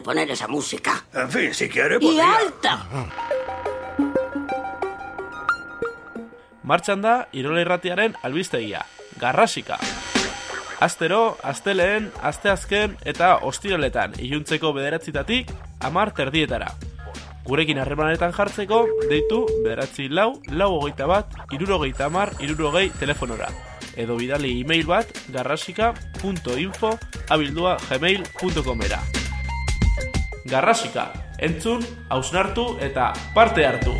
Poner esa música. En fin, si quiere, ¡Y alta! Martxan da, Irola Irratiaren albistegia, Garrasika. Astero, asteleen, asteazken eta ostiraletan iluntzeko bederatzitatik, amar terdietara. Gurekin harremanetan jartzeko, deitu bederatzi lau, lau hogeita bat, irurogeita amar, irurogei telefonora. Edo bidali e-mail bat garrasika.info abildua gmail.com era. Garrasika, entzun, hausnartu eta parte hartu.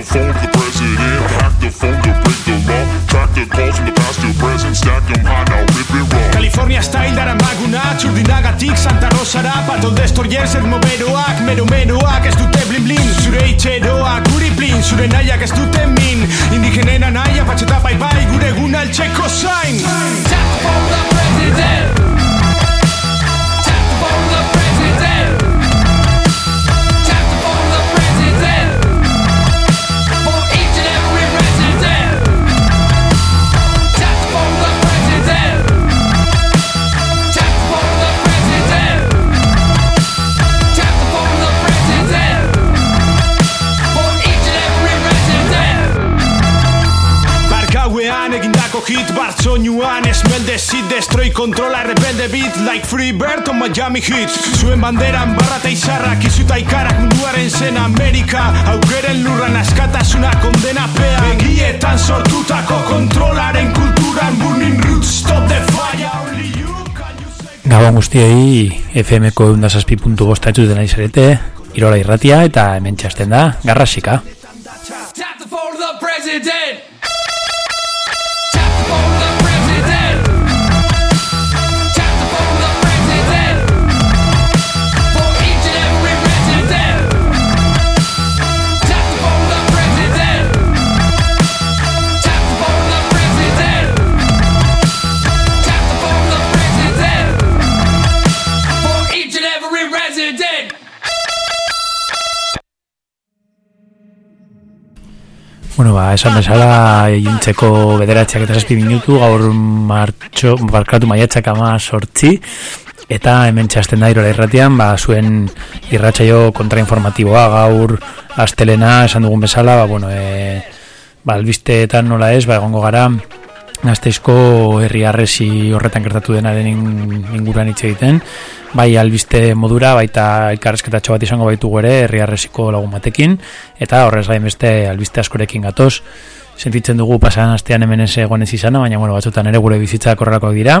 The phone the president, hack the phone to break the law. Track the calls from the past to present, stack them high, now rip it raw. California style dara maguna, txurdinagatik Santa Rosara, patol destroyers ermoberoak, mero meroak, ez dute blin blin, zure itxeroak, guri plin, zure nahiak ez dute min, indigenena naia, patxeta bai bai, gure guna altxeko zain. Tap for the president. Hit Bartzoinuan Esmelde zit destroy kontrola Rebelde beat like free bird on Miami Heat. Zuen banderan barra eta izarrak Izuta ikarak munduaren zen Amerika. Aukeren lurran askatasuna kondenapea Begietan sortutako kontrolaren kulturan Burning roots stop the fire Only you can you save Gabon guztiei FM-ko eundazazpi puntu bosta dena izarete, Irola irratia eta hemen txasten da, garrasika. Tap the president. Ba, esan bezala juntzeko bederatxeak eta zazpi minutu, gaur martxo, barkatu maiatxak ama sortzi, eta hemen txasten da irola irratian, ba, zuen irratsaio kontrainformatiboa gaur astelena, esan dugun bezala, ba, bueno, e, ba, albisteetan nola ez, ba, egongo gara, Gazteizko herri arresi horretan gertatu denaren in- inguruan hitz egiten, bai albiste modura, baita elkarrezketatxo bat izango baitu ere herri arresiko lagun batekin, eta horrez gain beste albiste askorekin gatoz, sentitzen dugu pasan astean hemen ez egon ez izana, baina bueno, batzutan ere gure bizitzak horrelakoak dira,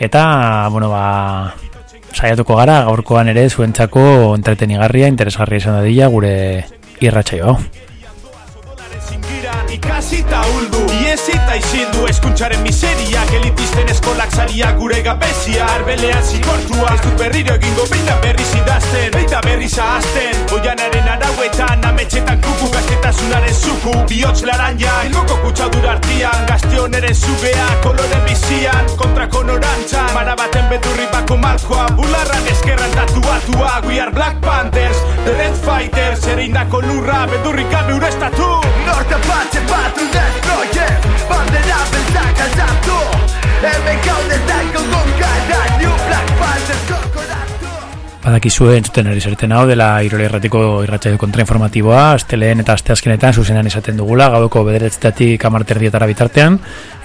eta, bueno, ba, saiatuko gara, gaurkoan ere zuentzako entretenigarria, interesgarria izan dadila gure irratsaio hau. Ikasi eta uldu Iesi eta isildu eskuntzaren miseriak Elitisten eskolak sariak gure gabezia Arbelean zikortua Ez dut berriro egingo beina berriz idazten. Beita berriz ahazten. Oianaren arauetan Ametxetan kuku gaztetasunaren zuku. Bihotz laranja Ilgoko kutsadura artian. Gazte honeren zugea Kolore bizian. Kontrako norantzan Mara baten bedurri bako markoa. Bularran eskerran tatuatua We are Black Panthers The Red Fighters. Ereindako lurra Bedurri gabe urestatu Norte patxe batu destroyer Bandera beltzak aldatu Hemen gaude zako gonkara New Black Panthers kokoratu Badakizue entzuten ari zareten hau dela Irole Erratiko irratsaio kontrainformatiboa, asteleen eta asteazkenetan zuzenan izaten dugula, gaueko bederetzetatik amarterdietara bitartean,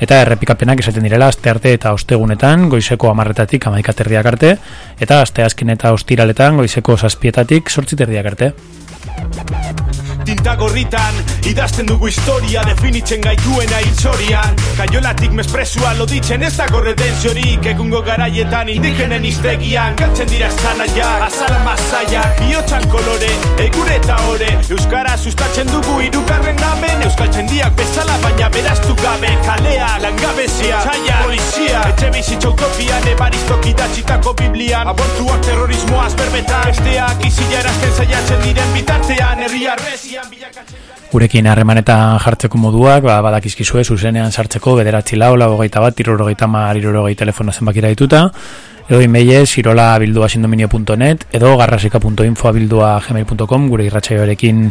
eta errepikapenak izaten direla astearte eta ostegunetan, goizeko amarretatik amaikaterdiak arte, eta asteazken eta ostiraletan goizeko zazpietatik sortziterdiak arte. Tinta gorritan, idazten dugu historia Definitzen gaituena hiltzorian Kaiolatik mespresua loditzen ez dago redenziorik Egungo garaietan indigenen iztegian Galtzen dira zanaya, azala masaia Biotxan kolore, egure eta ore. Euskara sustatzen dugu irugarren namen Euskaltzen diak bezala baina beraztu gabe. Kalea, langabezia, txaia, polizia Etxe bizitza utopian, ebaristok idatzitako biblian. Abortuak terrorismoaz berbetan Besteak izila erazten saiatzen diren bitartean Herri bilakatzen Gurekin harremanetan jartzeko moduak, ba, badakizkizue zuzenean sartzeko bederatzi lau, hogeita bat, irurogeita mar, irurogei telefono zenbakira dituta, edo imeiez, irola bildua sindominio.net, edo garrasika.info bildua gmail.com, gure irratsaioarekin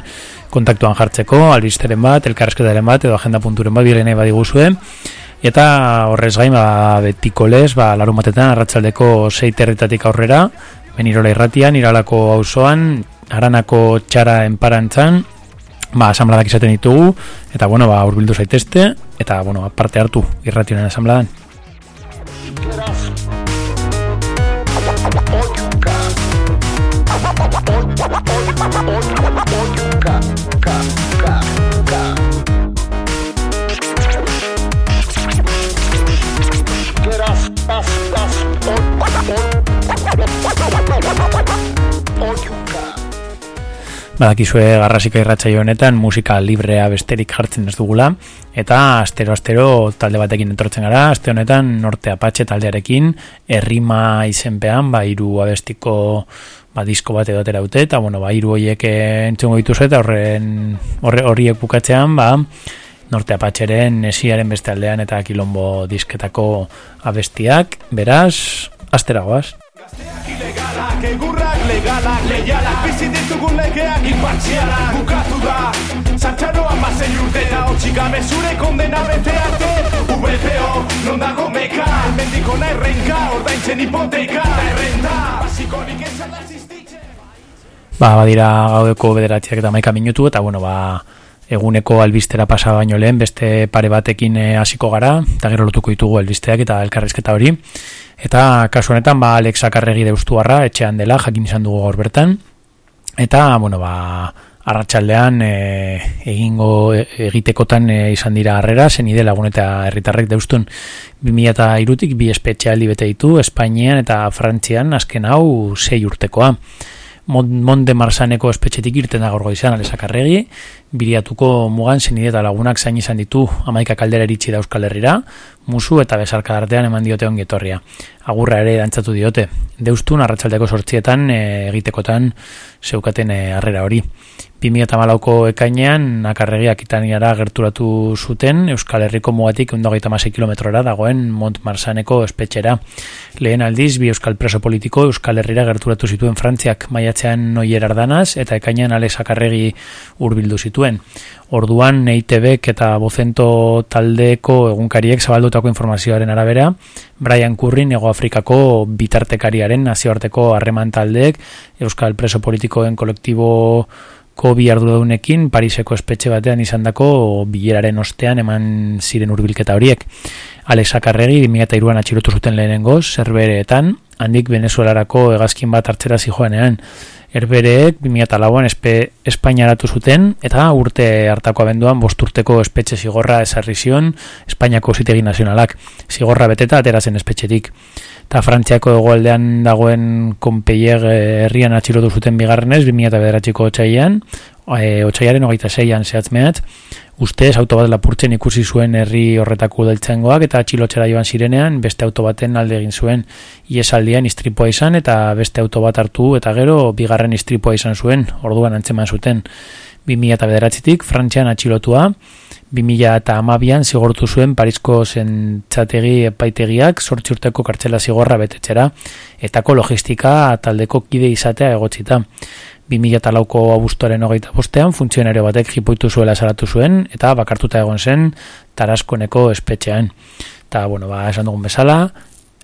kontaktuan jartzeko, albisteren bat, elkarrezketaren bat, edo agenda bat, birene badiguzue, eta horrez gain, ba, betiko lez, ba, larun batetan, arratzaldeko seiterretatik aurrera, ben irola irratian, iralako auzoan, aranako txara enparantzan, ba, asamladak izaten ditugu, eta, bueno, ba, urbildu zaitezte, eta, bueno, parte hartu irrationen asamladan. Badakizue garrasika irratsaio honetan musika librea besterik jartzen ez dugula. Eta astero astero talde batekin etortzen gara, aste honetan Norte Apache taldearekin herrima izenpean ba hiru abestiko ba disko bat edo atera dute. Eta bueno ba hiru hoiek entzungo dituzu eta horren horre horiek bukatzean ba Norte Apacheren esiaren beste aldean eta kilombo disketako abestiak, beraz, asteragoaz. Ilegalak, egurrak legalak, leialak Bizi ditugun legeak inpartzialak Bukatu da, zantxaroa mazen urte Eta hotxi gabe zure kondena bete arte. VPO, non dago meka? Mendiko nahi renka, ordaintzen hipoteka. Da errenta, basikorik ezan da zistitzen Ba, badira gaudeko bederatziak eta maika minutu, eta bueno, ba, eguneko albistera pasa baino lehen, beste pare batekin eh, hasiko gara, eta gero lotuko ditugu albisteak eta elkarrizketa hori. Eta kasu honetan, ba, Alex Akarregi deustuarra, etxean dela, jakin izan dugu gaur bertan. Eta, bueno, ba, arratsaldean e, egingo egitekotan e, izan dira harrera, zen ide lagun eta herritarrek deustun 2002tik bi espetxealdi bete ditu, Espainian eta Frantzian, azken hau sei urtekoa. Mon- Monde Marsaneko espetxetik irten da gorgo izan alezakarregi, biriatuko mugan zenide eta lagunak zain izan ditu amaika kaldera iritsi da Euskal Herrira, musu eta besarka artean eman diote ongi etorria. Agurra ere dantzatu diote. Deustun arratsaldeko sortzietan e, egitekotan zeukaten e, harrera hori. 2008ko ekainean akarregiak itaniara gerturatu zuten Euskal Herriko mugatik 126 kilometrora dagoen Mont Marsaneko espetxera. Lehen aldiz, bi Euskal preso politiko Euskal Herrira gerturatu zituen Frantziak maiatzean noier ardanaz eta ekainean Alex Akarregi hurbildu zituen zituen. Orduan EITBek eta Bozento taldeko egunkariek zabaldutako informazioaren arabera, Brian Currin Ego Afrikako bitartekariaren nazioarteko harreman taldeek Euskal Preso Politikoen kolektibo ko bi arduradunekin Pariseko espetxe batean izandako bileraren ostean eman ziren hurbilketa horiek. Alex Akarregi 2002an atxilotu zuten lehenengoz, Herbereetan, handik Venezuelarako hegazkin bat hartzera zijoanean. Herbereek 2004an espe, Espainiaratu zuten eta urte hartako abenduan bosturteko espetxe zigorra esarri zion Espainiako zitegi nazionalak. Zigorra beteta aterazen espetxetik. Eta Frantziako egoaldean dagoen konpeieg herrian atxilotu zuten bigarrenez, 2008ko otxaian, e, otxaiaren hogeita zeian zehatzmeat, ustez auto bat lapurtzen ikusi zuen herri horretako udaltzaingoak eta atxilotxera joan zirenean beste auto baten alde egin zuen iesaldian istripoa izan eta beste auto bat hartu eta gero bigarren istripoa izan zuen, orduan antzeman zuten 2008tik Frantzian atxilotua, 2000 eta amabian zigortu zuen Parisko zentzategi epaitegiak sortzi urteko kartxela zigorra betetxera, etako logistika taldeko kide izatea egotzita. 2000 eta lauko abustoaren hogeita bostean, funtzionario batek jipoitu zuela salatu zuen, eta bakartuta egon zen taraskoneko espetxean. Eta, bueno, ba, esan dugun bezala,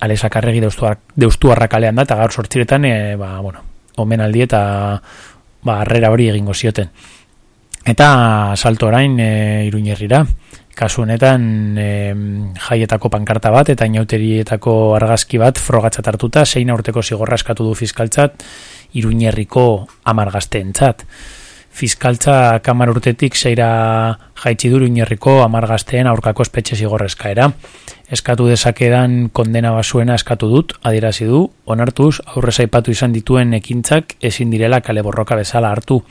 Alexa Karregi deustu arrakalean da, eta gaur sortziretan, e, ba, bueno, omenaldi eta ba, arrera hori egingo zioten. Eta salto orain e, iruñerrira. Kasu honetan e, jaietako pankarta bat eta inauterietako argazki bat frogatzat hartuta, zein urteko zigorra eskatu du fiskaltzat iruñerriko amargazteentzat. Fiskaltza kamar urtetik zeira jaitsi du iruñerriko amargazteen aurkako espetxe zigorra eskaera. Eskatu dezakedan kondena basuena eskatu dut, adierazi du, onartuz aurrez aipatu izan dituen ekintzak ezin direla kale borroka bezala hartu.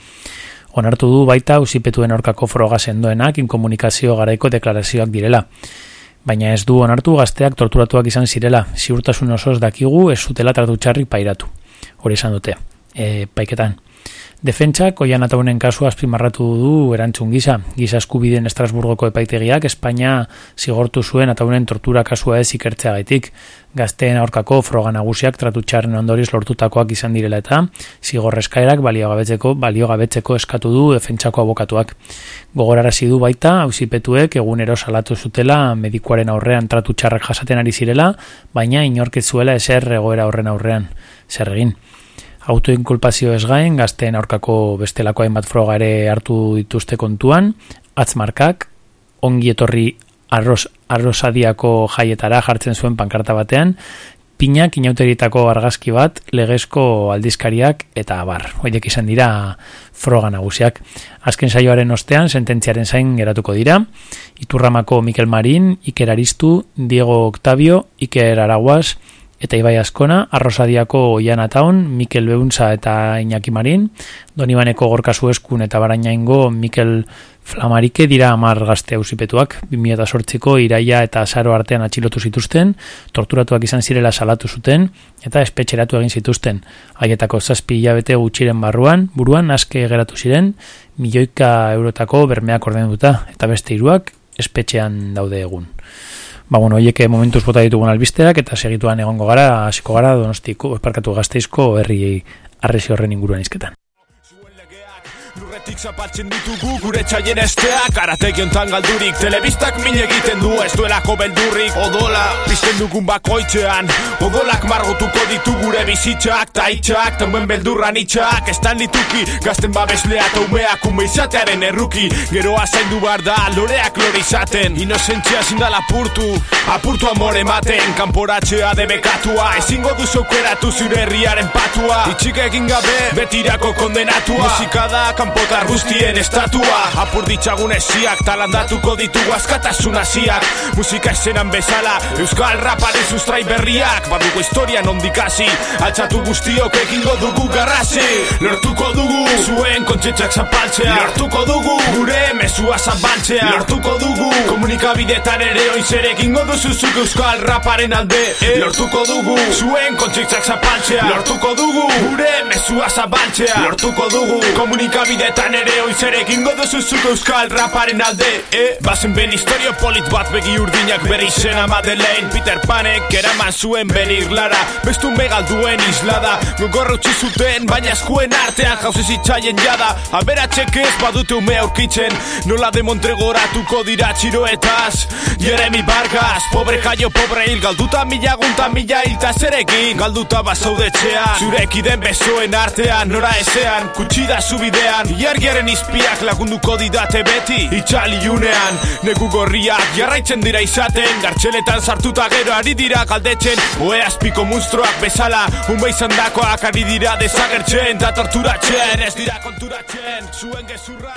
Onartu du baita usipetuen aurkako froga sendoenak inkomunikazio garaiko deklarazioak direla. Baina ez du onartu gazteak torturatuak izan zirela, ziurtasun osoz dakigu ez zutela tratu txarrik pairatu. Hori esan dute, e, paiketan. Defentsak, oian ataunen kasu azpimarratu du erantzun gisa. Giza eskubideen Estrasburgoko epaitegiak Espainia zigortu zuen ataunen tortura kasua ez ikertzea gaitik. Gazteen aurkako froga nagusiak tratutxarren ondoriz lortutakoak izan direla eta zigorrezkaerak baliogabetzeko, baliogabetzeko eskatu du defentsako abokatuak. Gogorarazi du baita, hausipetuek egunero salatu zutela medikuaren aurrean tratutxarrak jasaten ari zirela, baina inorketzuela eser egoera horren aurrean. Zer egin autoinkulpazio ez gain, gazteen aurkako bestelako hainbat froga ere hartu dituzte kontuan, atzmarkak, ongi etorri arroz, arrozadiako jaietara jartzen zuen pankarta batean, pinak inauteritako argazki bat, legezko aldizkariak eta abar. Hoiek izan dira froga nagusiak. Azken saioaren ostean, sententziaren zain geratuko dira. Iturramako Mikel Marin, Iker Aristu, Diego Octavio, Iker Araguas, eta Ibai Askona, Arrosadiako Oian Ataun, Mikel Beuntza eta Iñaki Marin, Donibaneko Gorka Zueskun eta Barainaingo Mikel Flamarike dira amar gazte hausipetuak, 2008ko iraia eta azaro artean atxilotu zituzten, torturatuak izan zirela salatu zuten, eta espetxeratu egin zituzten. Haietako zazpi hilabete gutxiren barruan, buruan aske geratu ziren, milioika eurotako bermeak ordenuta, eta beste hiruak espetxean daude egun ba, bueno, oieke momentuz bota ditugun albisteak, eta segituan egongo gara, hasiko gara, donostiko, esparkatu gazteizko, herri arrezi horren inguruan izketan. Lurretik zapaltzen ditugu gure txaien esteak. Arategi ontan galdurik Telebistak min egiten du. Ez duelako beldurrik Odola. Pizten dugun bakoitzean Odolak margotuko ditu gure bizitzak. Taitxak, tamen beldurran itxak. Estan dituki Gazten babeslea eta umeak ume izatearen erruki. Gero zaindu bar da Loreak lore izaten. Inozentzia zindal apurtu Apurtu amore ematen. Kanporatzea debekatua Ezingo duzok eratu zure herriaren patua. Itxik egin gabe Betirako kondenatua. Musika da kanpotar guztien estatua. Apur ditzagun esiak talandatuko ditugu askatasun hasiak. Musika esenan bezala Euskal raparen sustrai berriak. Badugu historian ondikasi Altxatu guztiok egingo dugu garrasi. Lortuko dugu zuen kontxetxak zapaltzea. Lortuko dugu gure mesua zabaltzea. Lortuko dugu komunikabidetan ere oizer egingo duzuzuk Euskal raparen alde. Eh? Lortuko dugu zuen kontxetxak zapaltzea. Lortuko dugu gure mesua zabaltzea. Lortuko dugu komunikabidetan Tan ere oizere egingo duzu zuk euskal raparen alde eh? Bazen ben historio polit bat begi urdinak bere izena Madeleine Peter Panek eraman zuen ben irlara Bestu megalduen islada. Gogorra utzi zuten baina eskuen artean jauzi zitzaien jada. Aberatxek ez badute ume aurkitzen Nola de Montregoratuko dira txiroetaz. Jeremy Vargas, pobre jaio pobre hil Galduta mila gunta mila hilta zerekin Galduta bazaudetxea Zureki den besoen artean Nora ezean, kutsida zubidean Iargiaren izpiak lagunduko didate beti. Itxaliunean, negu gorriak jarraitzen dira izaten. Gartxeletan sartuta gero ari dira galdetzen. Oe azpiko monstruak bezala Unbe izan dakoak ari dira desagertzen. Da torturatzen, ez dira konturatzen. Zuen gezurra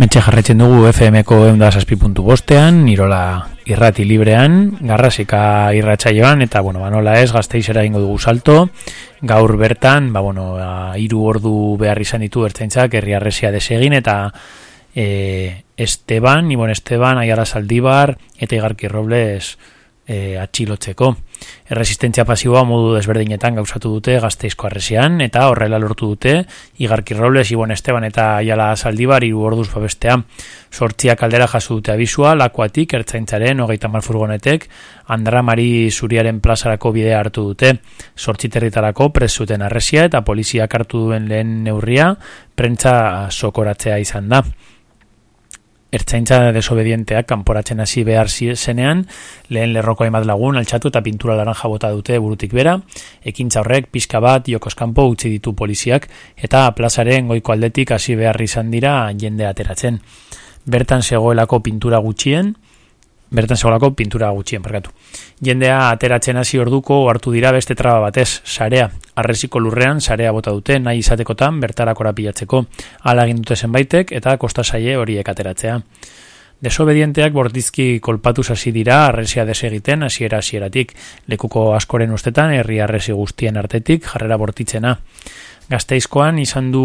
Hementxe jarretzen dugu FM-ko eunda puntu bostean, Irola irrati librean, garrasika irratsaioan eta bueno, ba, nola ez, gazteizera ingo dugu salto, gaur bertan, ba, bueno, ba, iru ordu behar izan ditu ertzaintzak, herri arresia desegin eta e, Esteban, Ibon Esteban, Aiara Saldibar, eta Igarki Robles e, atxilotzeko. Erresistentzia pasiboa modu desberdinetan gauzatu dute gazteizko arresian, eta horrela lortu dute Igarki Robles, Ibon Esteban eta Aiala Saldibar hiru orduz babestea. Sortziak aldera jaso dute abisua, lakuatik, ertzaintzaren, hogeita mal furgonetek, Andra Mari Zuriaren plazarako bidea hartu dute. Sortzi territarako presuten arresia eta poliziak hartu duen lehen neurria, prentza sokoratzea izan da ertzaintza desobedienteak kanporatzen hasi behar zenean, lehen lerroko hainbat lagun altxatu eta pintura laranja bota dute burutik bera, ekintza horrek pixka bat jokoskanpo utzi ditu poliziak eta plazaren goiko aldetik hasi behar izan dira jende ateratzen. Bertan zegoelako pintura gutxien, bertan zegoelako pintura gutxien, parkatu. Jendea ateratzen hasi orduko hartu dira beste traba batez, sarea. Arresiko lurrean sarea bota dute nahi izatekotan bertarako pilatzeko. Hala egin dute zenbaitek eta kosta saie horiek ateratzea. Desobedienteak bordizki kolpatu hasi dira arresia desegiten hasiera hasieratik lekuko askoren ustetan herri arresi guztien artetik jarrera bortitzena. Gazteizkoan izan du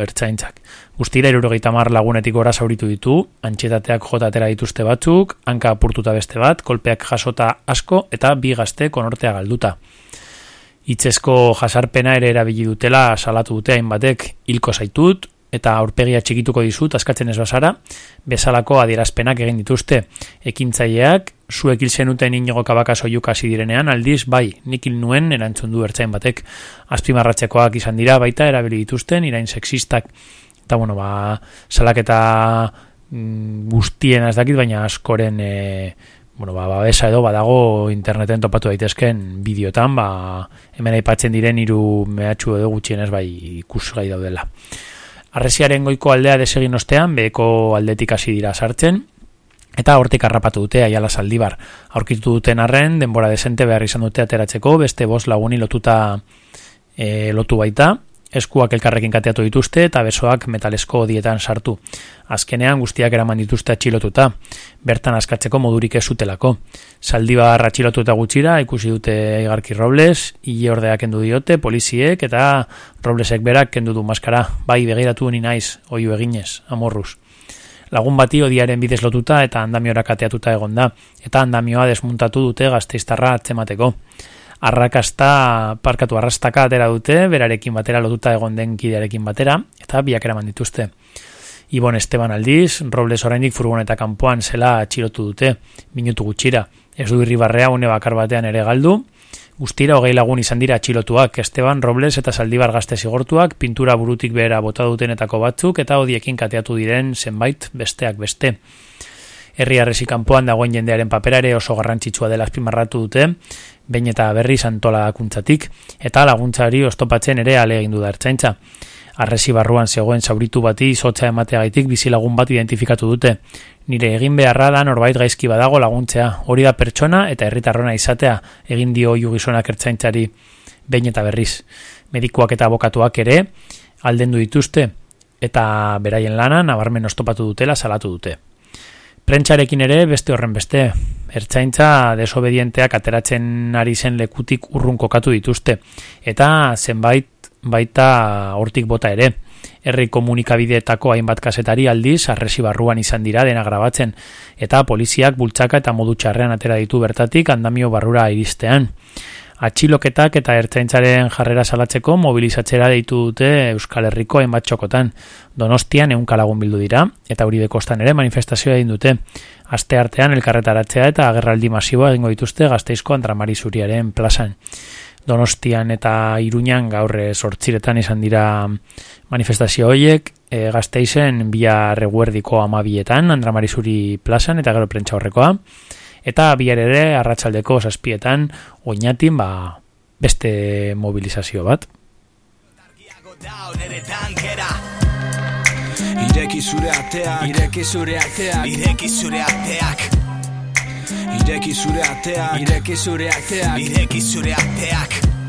ertzaintzak. Guztira irurogeita mar lagunetik gora zauritu ditu, antxetateak jota atera dituzte batzuk, hanka apurtuta beste bat, kolpeak jasota asko eta bi gazte konortea galduta. Itzesko jasarpena ere erabili dutela salatu dute hainbatek hilko zaitut, eta aurpegia txikituko dizut askatzen ez bazara, bezalako adierazpenak egin dituzte. Ekintzaileak, zuek hil zenuten inigo kabaka soiuk hasi direnean, aldiz, bai, nik hil nuen erantzun du ertzain batek. Azpimarratzekoak izan dira, baita erabili dituzten, irain sexistak. Eta, bueno, ba, salaketa mm, guztien ez dakit, baina askoren... E, bueno, ba, babesa edo badago interneten topatu daitezken bideotan, ba, hemen aipatzen diren hiru mehatxu edo gutxienez bai ikusgai daudela. Arresiaren goiko aldea desegin ostean, beheko aldetik hasi dira sartzen, eta hortik harrapatu dute aiala saldibar. Aurkitu duten arren, denbora desente behar izan dute ateratzeko, beste bost laguni lotuta e, lotu baita, eskuak elkarrekin kateatu dituzte eta besoak metalesko dietan sartu. Azkenean guztiak eraman dituzte atxilotuta, bertan askatzeko modurik ez zutelako. Saldibar atxilotu eta gutxira ikusi dute Igarki Robles, hile ordeak kendu diote, poliziek eta Roblesek berak kendu du maskara, bai begiratu ni naiz, oiu eginez, amorruz. Lagun bati odiaren bidez lotuta eta andamiora kateatuta egon da, eta andamioa desmuntatu dute gazteiztarra atzemateko arrakasta parkatu arrastaka atera dute, berarekin batera lotuta egon den kidearekin batera, eta biak eraman dituzte. Ibon Esteban aldiz, Robles oraindik furgoneta kanpoan zela atxilotu dute, minutu gutxira. Ez du irribarrea une bakar batean ere galdu, Guztira hogei lagun izan dira atxilotuak, Esteban, Robles eta Saldibar gazte zigortuak, pintura burutik behera bota dutenetako batzuk eta odiekin kateatu diren zenbait besteak beste. Herri arresi kanpoan dagoen jendearen paperare oso garrantzitsua dela azpimarratu dute, behin eta berri antolakuntzatik, eta laguntzari ostopatzen ere ale egin du da ertzaintza. Arresi barruan zegoen zauritu bati izotza emateagaitik bizilagun bat identifikatu dute. Nire egin beharra da norbait gaizki badago laguntzea, hori da pertsona eta herritarrona izatea egin dio gizonak ertzaintzari behin eta berriz. Medikuak eta abokatuak ere aldendu dituzte eta beraien lana nabarmen ostopatu dutela salatu dute. Prentxarekin ere beste horren beste, ertzaintza desobedienteak ateratzen ari zen lekutik urrun kokatu dituzte, eta zenbait baita hortik bota ere. Herri komunikabideetako hainbat kasetari aldiz, arresi barruan izan dira dena grabatzen, eta poliziak bultzaka eta modu txarrean atera ditu bertatik andamio barrura iristean. Atxiloketak eta ertzaintzaren jarrera salatzeko mobilizatzera deitu dute Euskal Herriko hainbat txokotan. Donostian egun kalagun bildu dira, eta hori bekostan ere manifestazioa egin dute. Aste artean elkarretaratzea eta agerraldi masiboa egingo dituzte gazteizko Andramari Zuriaren plazan. Donostian eta Iruñan gaur sortziretan izan dira manifestazio horiek, e, gazteizen bia reguerdiko amabietan, Andramari Zuri plazan eta gero prentsa horrekoa eta bihar ere arratsaldeko zazpietan oinatin ba, beste mobilizazio bat. Ireki zure ateak. Ireki zure ateak. Ireki zure ateak Ireki zure ateak. Ireki zure ateak. Ireki zure ateak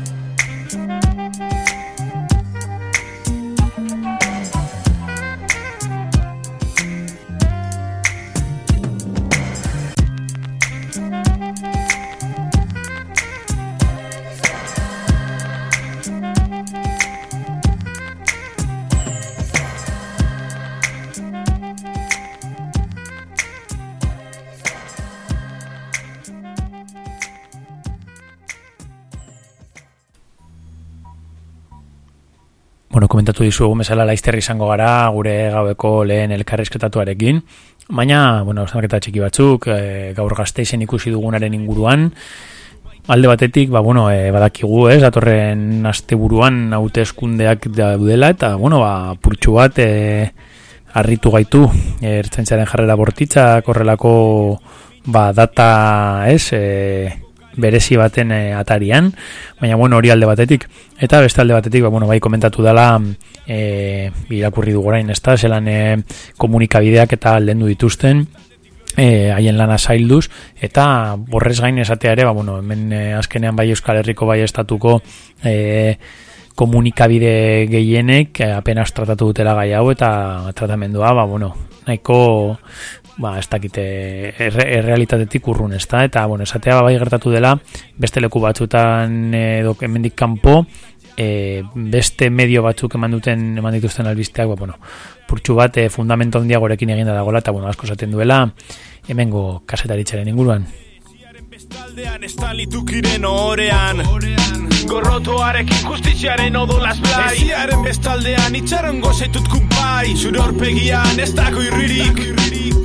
Bueno, komentatu dizuegu mesala laizter izango gara gure gaueko lehen elkarrizketatuarekin. Baina, bueno, zanaketa txiki batzuk, e, gaur gazteizen ikusi dugunaren inguruan, alde batetik, ba, bueno, e, badakigu, ez, datorren asteburuan hauteskundeak daudela, eta, bueno, ba, purtsu bat, e, harritu gaitu, e, ertzaintzaren jarrera bortitza, korrelako, ba, data, ez, e, berezi baten e, atarian, baina bueno, hori alde batetik. Eta beste alde batetik, ba, bueno, bai komentatu dela e, irakurri du gorain, ez da, zelan e, komunikabideak eta aldendu dituzten, e, haien lana zailduz, eta borrez gain esatea ere, ba, bueno, hemen e, azkenean bai Euskal Herriko bai estatuko e, komunikabide gehienek apenas tratatu dutela gai hau eta tratamendua, ba, bueno, nahiko ba, ez dakite erre, errealitatetik urrun, ez da? Eta, bueno, esatea bai gertatu dela, beste leku batzutan edo hemendik kanpo, e, beste medio batzuk eman duten eman dituzten albisteak, ba, bueno, purtsu bat e, fundamento handia gorekin eginda dagoela, eta, bueno, asko zaten duela, hemengo kasetaritzaren inguruan. Bestaldean estalitukiren ohorean Gorrotoarekin justiziaren odolaz blai Eziaren bestaldean itxaron gozaitut kumpai. Zure horpegian ez dago irririk.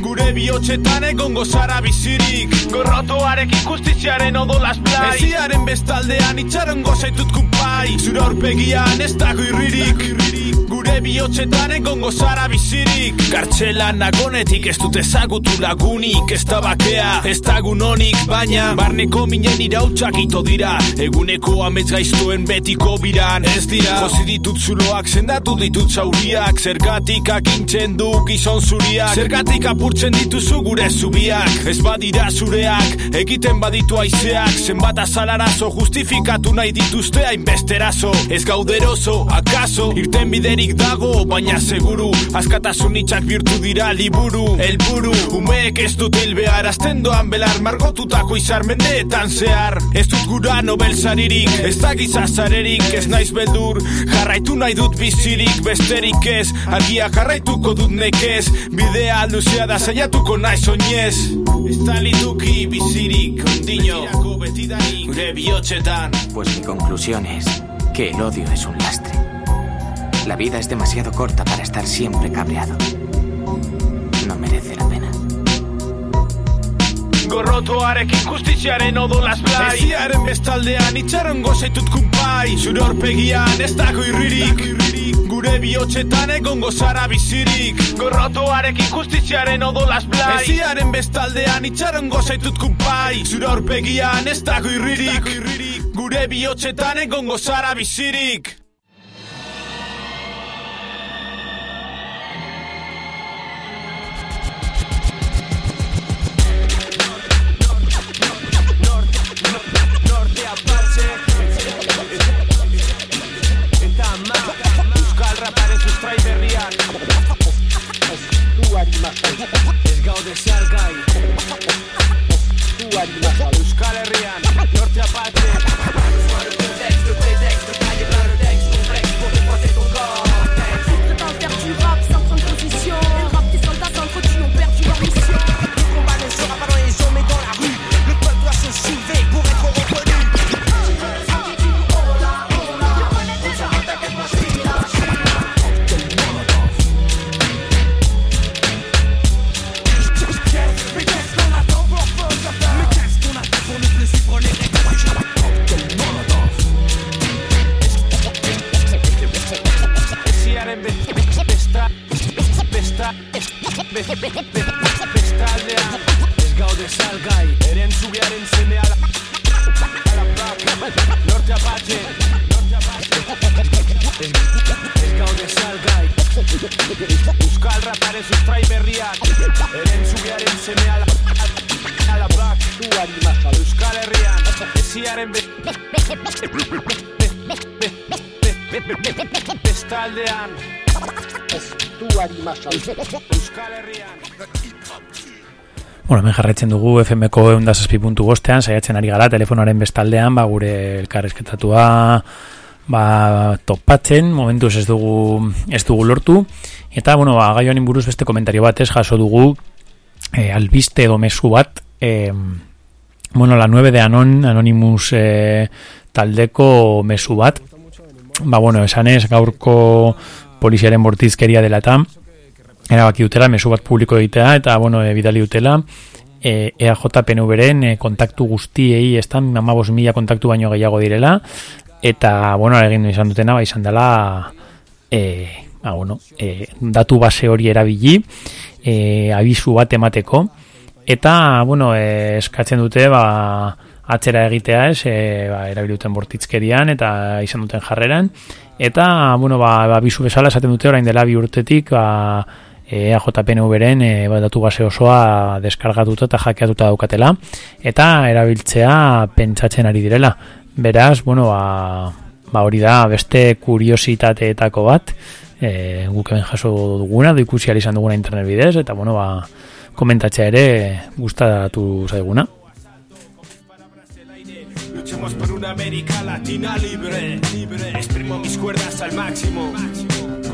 Gure bihotxetan egongo zara bizirik. Gorrotoarekin justiziaren odolaz blai Eziaren bestaldean itxaron gozaitut kumpai. Zure horpegian ez dago irririk Gure bihotxetan egongo zara bizirik. Kartxelan nagonetik ez dut ezagutu lagunik Ez da bakea, ez dagun honik Baina barneko minen irautxak ito dira. Eguneko amets gaiztuen betiko biran Ez dira, josi ditut zuloak Zendatu ditut zauriak Zergatik akintzen du gizon zuriak. Zergatik apurtzen dituzu gure zubiak Ez badira zureak Egiten baditu aizeak Zenbat azalarazo justifikatu nahi dituzte hainbesterazo Ez gauderoso, akaso Irten biderik dago, baina seguru. Askatasun itxak birtu dira liburu. Elburu, umeek ez dut hil behar Azten doan belar. Margotutako izar mendeetan zehar. Ez dut gura nobel zaririk, ez da gizazarerik Ez naiz beldur, jarraitu nahi dut bizirik Besterik ez, agia jarraituko dut nekez Bidea luzea da saiatuko naiz oinez. Ez da lituki bizirik, ondino. Gure bihotxetan. Pues mi conclusión es que el odio es un lastre. La vida es demasiado corta para estar siempre cabreado. No merece la pena. Gorrotoarekin justiziaren odolaz blai. Eziaren bestaldean itxaron gozaitut kumpai. Zure horpegian ez dago irririk. Gure bihotxetan egongo zara bizirik. Gorrotoarekin justiziaren odolaz blai. Eziaren bestaldean itxaron gozaitut kumpai. Zure horpegian ez dago irririk. Gure bihotxetan egongo zara bizirik Ez gaude zargai Euskal Herrian Jarraitzen dugu FMko eundazazpi puntu bostean, saiatzen ari gara telefonoaren bestaldean, ba, gure elkarrezketatua ba, topatzen, momentuz ez dugu, ez dugu lortu, eta, bueno, ba, gai honin buruz beste komentario batez jaso dugu e, albiste edo mezu bat, e, bueno, la 9 de Anon, Anonymous e, taldeko mezu bat, ba, bueno, esan ez, gaurko poliziaren bortizkeria dela eta, erabaki dutela, mezu bat publiko egitea, eta, bueno, e, bidali dutela, e, EAJ PNV-ren e, kontaktu guztiei, estan, amabos mila kontaktu baino gehiago direla, eta, bueno, egin izan dutena, ba, izan dela, e, ba, bueno, e, datu base hori erabili, e, abizu bat emateko, eta, bueno, e, eskatzen dute, ba, atzera egitea ez, e, ba, erabili duten bortitzkerian, eta izan duten jarreran, eta, bueno, ba, ba, abizu bezala esaten dute orain dela bi urtetik, ba, EAJPNV-ren e, ba, datu base osoa deskargatuta eta hackeatuta daukatela eta erabiltzea pentsatzen ari direla. Beraz, bueno, ba, ba hori da beste kuriositateetako bat, e, guk hemen jaso duguna, du ikusi izan duguna internet bidez, eta bueno, ba, komentatzea ere gustatu zaiguna. Luchemos por una América Latina libre, libre. Exprimo mis cuerdas al máximo.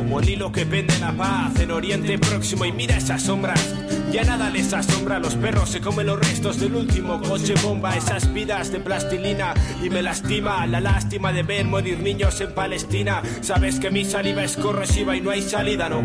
Como que pende la paz en Oriente Próximo y mira esas sombras. Ya nada les asombra, los perros se comen los restos del último coche bomba, esas vidas de plastilina y me lastima la lástima de ver morir niños en Palestina. Sabes que mi saliva es corrosiva y no hay salida, no,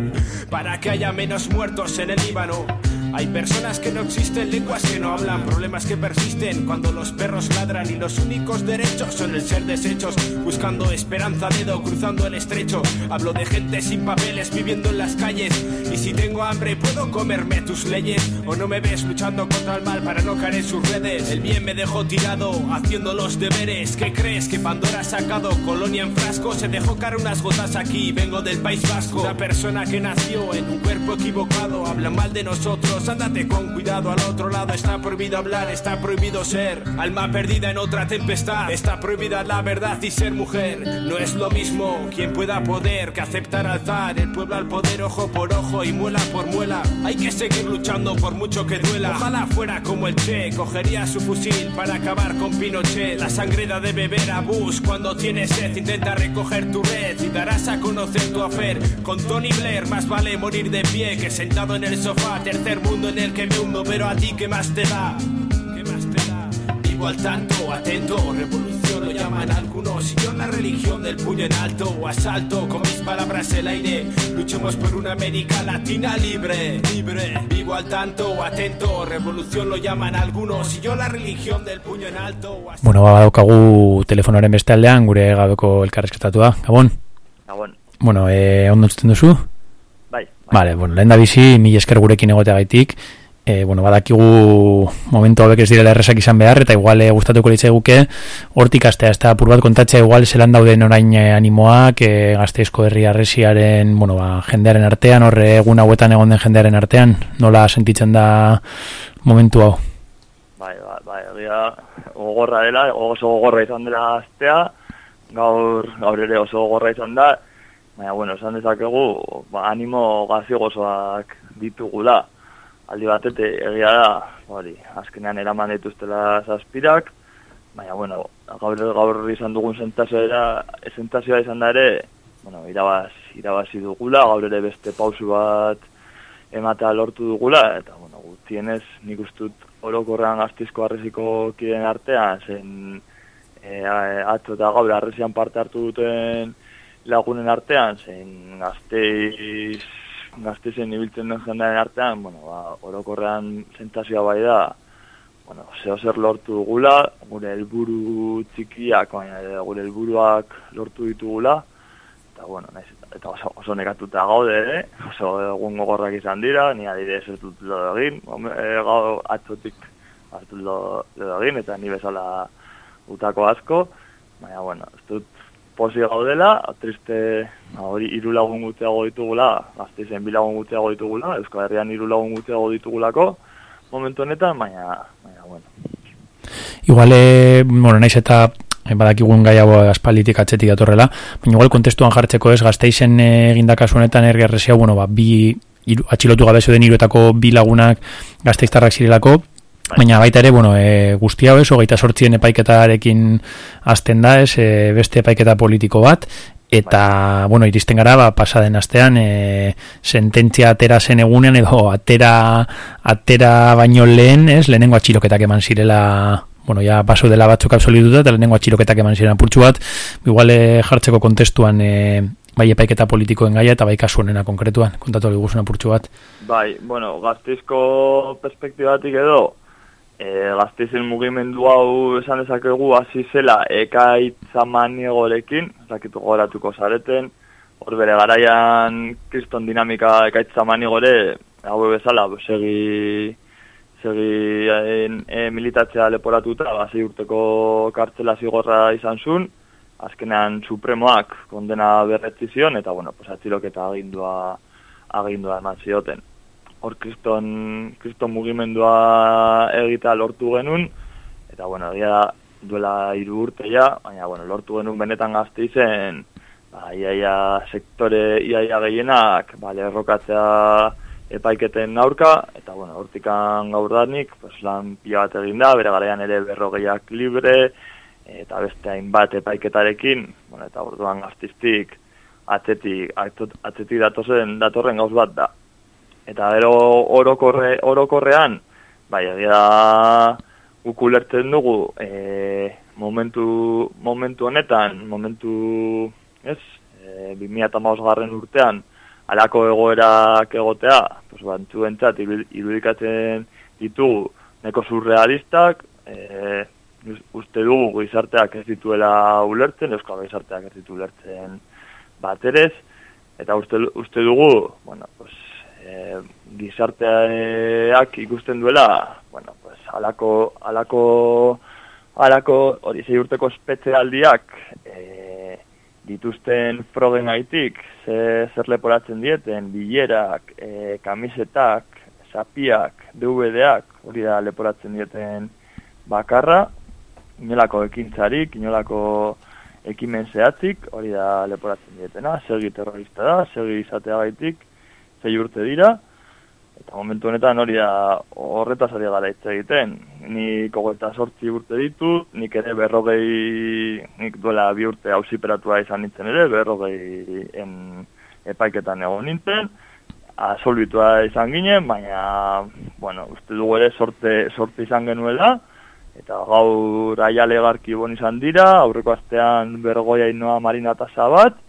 para que haya menos muertos en el Líbano. Hay personas que no existen, lenguas que no hablan, problemas que persisten cuando los perros ladran y los únicos derechos son el ser deshechos, buscando esperanza, dedo cruzando el estrecho. Hablo de gente sin papeles viviendo en las calles y si tengo hambre puedo comerme tus leyes o no me ves luchando contra el mal para no caer en sus redes. El bien me dejó tirado haciendo los deberes. ¿Qué crees que Pandora ha sacado colonia en frasco? Se dejó caer unas gotas aquí, vengo del País Vasco. Una persona que nació en un cuerpo equivocado, habla mal de nosotros andate con cuidado al otro lado. Está prohibido hablar, está prohibido ser. Alma perdida en otra tempestad. Está prohibida la verdad y ser mujer. No es lo mismo quien pueda poder que aceptar alzar el pueblo al poder ojo por ojo y muela por muela. Hay que seguir luchando por mucho que duela. Ojalá fuera como el Che, cogería su fusil para acabar con Pinochet. La sangre da de beber a Bush cuando tienes sed. Intenta recoger tu red y darás a conocer tu afer. Con Tony Blair más vale morir de pie que sentado en el sofá. Tercer mundo en el que me hundo, pero a ti qué más te da. ¿Qué más te da? Vivo al tanto, atento, revolución lo llaman algunos. Y yo la religión del puño en alto o asalto con mis palabras el aire. Luchemos por una América Latina libre, libre. Vivo al tanto, atento, revolución lo llaman algunos. Y yo la religión del puño en alto o asalto. Bueno, ba, daukagu telefonoaren beste aldean, gure gabeko elkarrezketatua. Gabon? Gabon. Bueno, e, ondo entzuten duzu? Bai. Vale, bueno, lehen da bizi, mil esker gurekin egoteagaitik. E, bueno, badakigu momentu hauek ez direla erresak izan behar, eta igual e, gustatuko litzai guke, hortik astea, ez da apur bat kontatzea igual zelan dauden orain e, animoak, e, gazteizko herri arresiaren, bueno, ba, jendearen artean, horre egun hauetan egon den jendearen artean, nola sentitzen da momentu hau? Bai, bai, bai, egia gogorra dela, oso gogorra izan dela astea, gaur, gaur ere oso gogorra izan da, baina, bueno, esan dezakegu, ba, animo gazi gozoak ditugula, aldi batete egia da, hori, azkenean eraman dituztela zazpirak, baina, bueno, gaur, gaur izan dugun sentazioa izan da ere, bueno, irabaz, irabazi dugula, gaur ere beste pausu bat ematea lortu dugula, eta, bueno, gutienez, nik ustut orokorrean gaztizko arreziko kiden artean, zen e, atzo eta gaur arrezian parte hartu duten lagunen artean, zen gazteiz gazteizen ibiltzen den jendearen artean, bueno, ba, orokorrean sentazioa bai da, bueno, zeo zer lortu dugula, gure helburu txikiak, baina ere gure helburuak lortu ditugula, eta bueno, naiz, eta oso, oso nekatuta gaude ere, oso egun gogorrak izan dira, ni adibidez ez dut lo egin, e, gau atzotik hartu lo egin, eta ni bezala utako asko, baina, bueno, ez dut posi gaudela, triste, ba, hori hiru lagun gutxiago ditugula, gazteizen bi lagun gutxiago ditugula, Euskal Herrian hiru lagun gutxiago ditugulako, momentu honetan, baina, baina, bueno. Igual, eh, bueno, naiz eta eh, badakigun gai hau aspalitik atzetik datorrela, baina igual kontestuan jartzeko ez gazteizen eh, egindakasu honetan ergerrezia, bueno, ba, bi iru, atxilotu gabe den hiruetako bi lagunak gazteiztarrak zirelako, Baina baita ere, bueno, e, guzti hau ez, hogeita sortzien epaiketarekin azten da ez, e, beste epaiketa politiko bat, eta, bueno, iristen gara, ba, pasaden astean, e, sententzia atera zen egunean, edo atera, atera baino lehen, ez, lehenengo atxiloketak eman zirela, bueno, ya paso dela batzuk absolututa, eta lehenengo atxiloketak eman ziren apurtxu bat, igual e, jartzeko kontestuan, e, bai epaiketa politikoen gaia eta bai kasu honena konkretuan, kontatu hori guzun apurtxu bat. Bai, bueno, gaztizko perspektibatik edo, e, gazteizen mugimendu hau esan dezakegu hasi zela ekaitza maniegorekin, zakitu goratuko zareten, hor bere garaian kriston dinamika ekaitza maniegore, hau bezala, segi, segi e, militatzea leporatuta, basi urteko kartzela zigorra izan zun, azkenean supremoak kondena berretzizion, eta bueno, pues, atziloketa agindua, agindua eman zioten hor kriston, kriston mugimendua egita lortu genuen, eta bueno, egia duela hiru urte ja, baina bueno, lortu genuen benetan gazte izen, ba, iaia sektore iaia gehienak, ba, lerrokatzea epaiketen aurka, eta bueno, hortikan gaur danik, pues, lan pila bat egin da, bere garaian ere berrogeiak libre, eta beste hainbat epaiketarekin, bueno, eta orduan gaztiztik, atzetik, atzetik datozen, datorren gauz bat da eta gero orokorre, orokorrean, bai, egia ukulertzen dugu e, momentu, momentu honetan, momentu, ez, e, 2008 garren urtean, alako egoerak egotea, pues, bantu entzat, irudikatzen ditugu, neko surrealistak, e, uste dugu gizarteak ez dituela ulertzen, euskal gizarteak ez ditu ulertzen baterez, eta uste, uste dugu, bueno, pues, e, gizarteak ikusten duela, bueno, pues, alako, alako, alako, hori zei urteko espetzealdiak e, dituzten frogen gaitik, ze, zer leporatzen dieten, bilerak, e, kamisetak, sapiak, DVD-ak, hori da leporatzen dieten bakarra, inolako ekintzarik, inolako ekimen zehatzik, hori da leporatzen dietena, segi terrorista da, segi izatea gaitik, zei urte dira, eta momentu honetan hori da horretaz ari gara hitz egiten. Ni kogeta sortzi urte ditu, nik ere berrogei, nik duela bi urte hausiperatua izan nintzen ere, berrogei en epaiketan egon nintzen, asolbitua izan ginen, baina, bueno, uste dugu ere sorte, sorte izan genuela, eta gaur aiale garki bon izan dira, aurreko astean bergoia inoa marina tasa bat,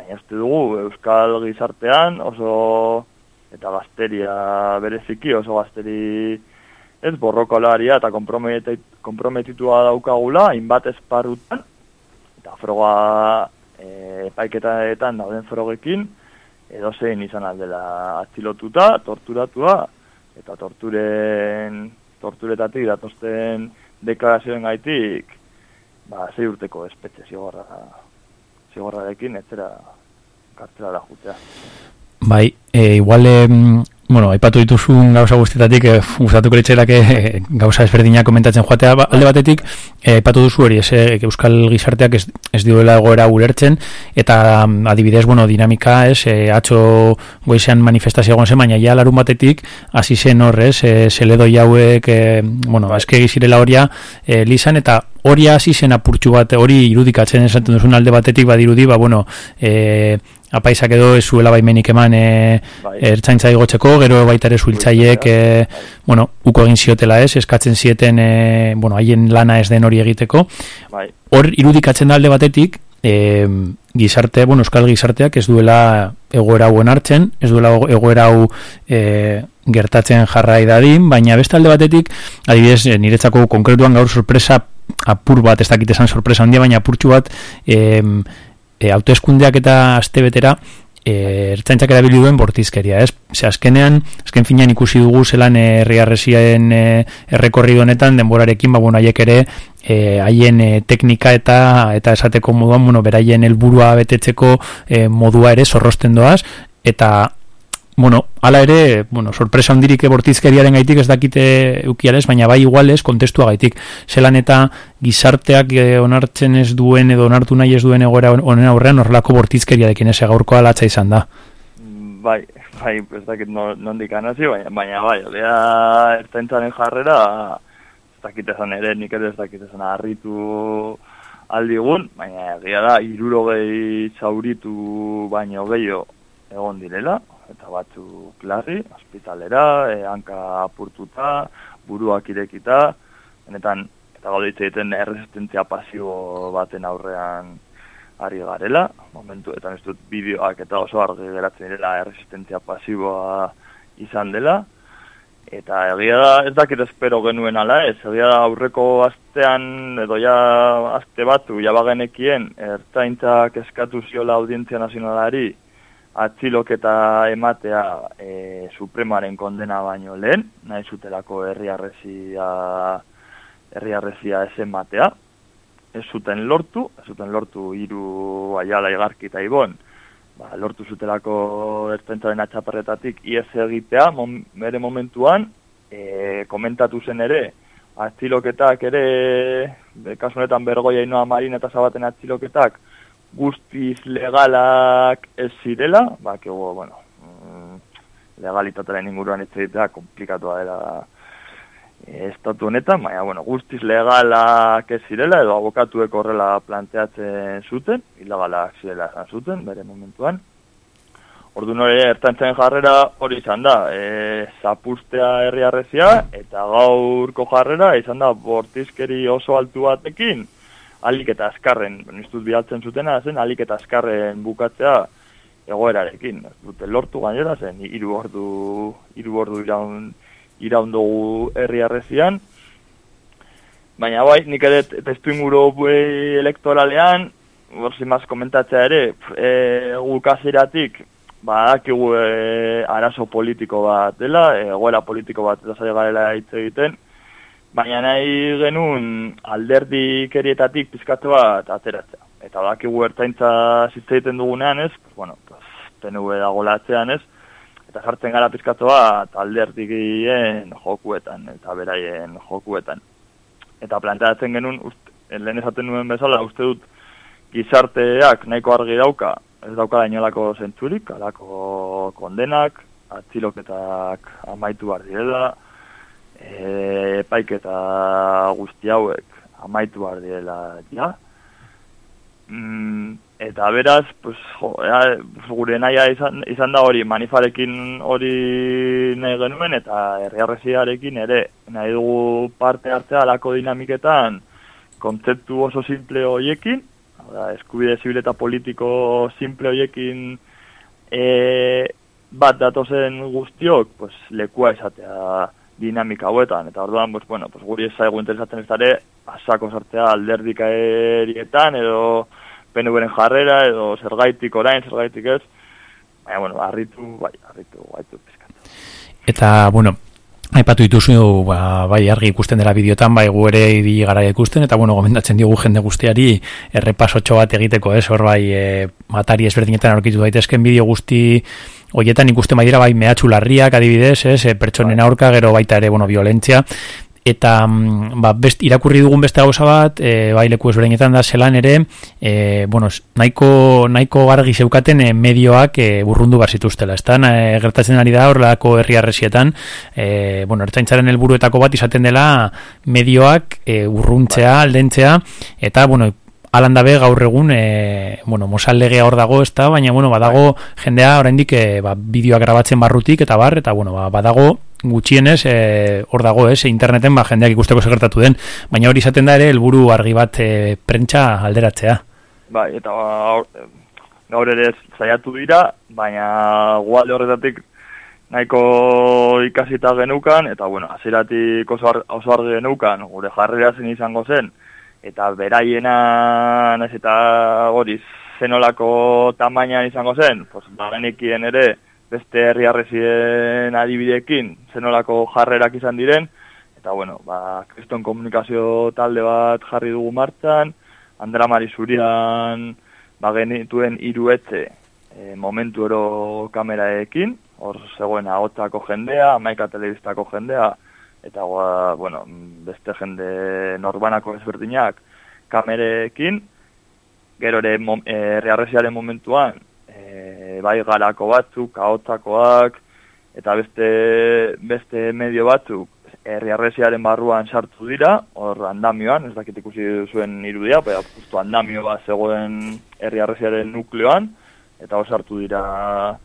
baina ez dugu Euskal Gizartean oso eta gazteria bereziki oso gazteri ez borrokolaria eta komprometitua daukagula inbat esparrutan eta froga e, epaiketaetan dauden frogekin edo izan aldela atzilotuta, torturatua eta torturen torturetatik datosten deklarazioen gaitik ba, zei urteko espetxe zigorra zigorrarekin etzera kartzela da jutea. Bai, e, igual, e, bueno, aipatu dituzun gauza guztietatik, e, gustatuko e, gauza ezberdinak komentatzen joatea, ba, alde batetik, e, aipatu duzu hori, e, Euskal Gizarteak ez, ez dioela egoera ulertzen, eta adibidez, bueno, dinamika, ez, e, atxo goizean manifestazio egon zen, baina ja larun batetik, hasi zen horrez, e, zeledo jauek, e, bueno, azke gizirela horia, e, lisan, eta hori hasi zen apurtxu bat, hori irudikatzen esaten duzun alde batetik badirudi, ba, bueno, e, apaisak edo ez zuela baimenik eman e, bai. ertzaintza igotzeko, gero baita ere zuiltzaiek, e, bueno, uko egin ziotela ez, eskatzen zieten, e, bueno, haien lana ez den hori egiteko. Bai. Hor, irudikatzen da alde batetik, e, gizarte, bueno, euskal gizarteak ez duela egoera hauen hartzen, ez duela egoera hau e, gertatzen jarrai dadin, baina beste alde batetik, adibidez, niretzako konkretuan gaur sorpresa apur bat, ez dakit esan sorpresa handia, baina apurtxu bat, e, e, autoeskundeak eta astebetera e, ertzaintzak erabili duen bortizkeria, ez? Ze azkenean, azken finean ikusi dugu zelan herriarresiaen e, errekorri honetan denborarekin, ba, bueno, haiek ere e, haien e, teknika eta eta esateko moduan, bueno, beraien helburua betetzeko e, modua ere zorrosten doaz, eta bueno, ala ere, bueno, sorpresa hondirik ebortizkeriaren gaitik ez dakite eukiarez, baina bai iguales kontestua gaitik. Zelan eta gizarteak e, onartzen ez duen edo onartu nahi ez duen egoera honen aurrean horrelako bortizkeriarekin ez gaurko alatza izan da. Bai, bai, ez dakit nondik anazi, baina, baina bai, olea ertaintzaren jarrera, ez dakit ezan ere, nik ere ez dakit ezan harritu aldigun, baina egia da, irurogei zauritu baino gehiago egon direla, eta batzuk larri, ospitalera, e, hanka apurtuta, buruak irekita, benetan, eta gaude egiten erresistentzia pasibo baten aurrean ari garela, momentu, eta ez dut bideoak eta oso argi geratzen direla erresistentzia pasiboa izan dela, eta egia da ez dakit espero genuen ala ez, egia da aurreko astean, edo ja aste batu, jabagenekien, ertaintzak eskatu ziola audientzia nazionalari, atziloketa ematea e, supremaren kondena baino lehen, nahi zutelako herriarrezia herriarrezia esen matea. Ez zuten lortu, ez zuten lortu hiru aiala igarki eta ibon, ba, lortu zutelako ertentzaren atxaparretatik iez egitea, mom, bere momentuan, e, komentatu zen ere, atziloketak ere, kasunetan bergoia inoa marin eta zabaten atziloketak, guztiz legalak ez zirela, ba, kego, bueno, mm, legalitataren inguruan ez zitea komplikatua dela eh, estatu honetan, baina, bueno, guztiz legalak ez zirela, edo abokatuek horrela planteatzen zuten, ilegalak zirela esan zuten, bere momentuan. Ordu nore ertantzen jarrera hori izan da, e, zapustea herriarrezia, eta gaurko jarrera izan da bortizkeri oso altu batekin, alik eta azkarren, niztut bialtzen zutena, zen alik eta azkarren bukatzea egoerarekin. Dute lortu gainera zen, hiru ordu, hiru ordu iraun, iraun dugu herri arrezian. Baina bai, nik ere testu inguru elektoralean, borzi maz komentatzea ere, e, gukaziratik, ba, akigu e, arazo politiko bat dela, egoera politiko bat eta zaila garela hitz egiten, baina nahi genuen alderdi kerietatik pizkatu bat ateratzea. Eta bakigu ertaintza zitzaiten dugunean ez, bueno, pues, PNV dago latzean ez, eta sartzen gara pizkatu bat alderdikien jokuetan, eta beraien jokuetan. Eta planteatzen genuen, uste, lehen esaten nuen bezala, uste dut gizarteak nahiko argi dauka, ez dauka inolako zentzurik, alako kondenak, atziloketak amaitu behar direla, e, paiketa guzti hauek amaitu behar direla ja. Mm, eta beraz, pues, jo, gure naia izan, izan da hori manifarekin hori nahi genuen eta herriarreziarekin ere nahi dugu parte hartzea alako dinamiketan kontzeptu oso simple horiekin, eskubide zibil eta politiko simple horiekin e, bat datozen guztiok, pues, lekua izatea dinamika hauetan, eta orduan, pues, bueno, pues, guri ez zaigu interesatzen ez dara, asako sartzea alderdikaerietan, edo penuberen jarrera, edo zergaitik orain, zergaitik ez, baina, bueno, harritu, bai, harritu, gaitu pizkatu. Eta, bueno, Aipatu dituzu, ba, bai, argi ikusten dela bideotan, bai, gu ere ibili gara ikusten, eta, bueno, gomendatzen diogu jende guztiari errepasotxo bat egiteko, ez, hor, bai, e, matari ezberdinetan aurkitu daitezken bideo guzti Oietan ikusten bai dira bai mehatxu larriak adibidez, ez, e, pertsonen bai. aurka gero baita ere, bueno, violentzia. Eta mm, ba, best, irakurri dugun beste gauza bat, e, bai leku ezberdinetan da zelan ere, e, bueno, nahiko, nahiko argi zeukaten e, medioak e, burrundu bar zituztela. Ez e, gertatzen ari da horrelako herri arresietan, e, bueno, ertzaintzaren helburuetako bat izaten dela medioak e, urruntzea, bai. aldentzea, eta, bueno, Alan dabe gaur egun e, bueno, mosal hor dago, ez da, baina bueno, badago jendea oraindik e, ba, bideoa grabatzen barrutik eta bar, eta bueno, ba, badago gutxienez e, hor dago, ez, interneten ba, jendeak ikusteko segertatu den, baina hori izaten da ere helburu argi bat e, prentsa alderatzea. Bai, eta gaur ere zaiatu dira, baina gualde horretatik nahiko ikasita genukan, eta bueno, aziratik oso, oso argi genukan, gure jarrera zen izango zen, eta beraiena naiz eta horiz zenolako tamainan izango zen, pues, bagenekien ere beste herri arrezien adibidekin zenolako jarrerak izan diren, eta bueno, ba, kriston komunikazio talde bat jarri dugu martxan, Andra Mari Zurian ba, genituen iruetze e, momentu ero kameraekin, hor zegoen ahotzako jendea, amaika telebistako jendea, eta ba, bueno, beste jende norbanako ezberdinak kamerekin, gero ere e, momentuan, e, bai garako batzuk, ahotzakoak, eta beste, beste medio batzuk, herri barruan sartu dira, hor andamioan, ez dakit ikusi zuen irudia, baina justu andamio bat zegoen herri nukleoan, eta hor sartu dira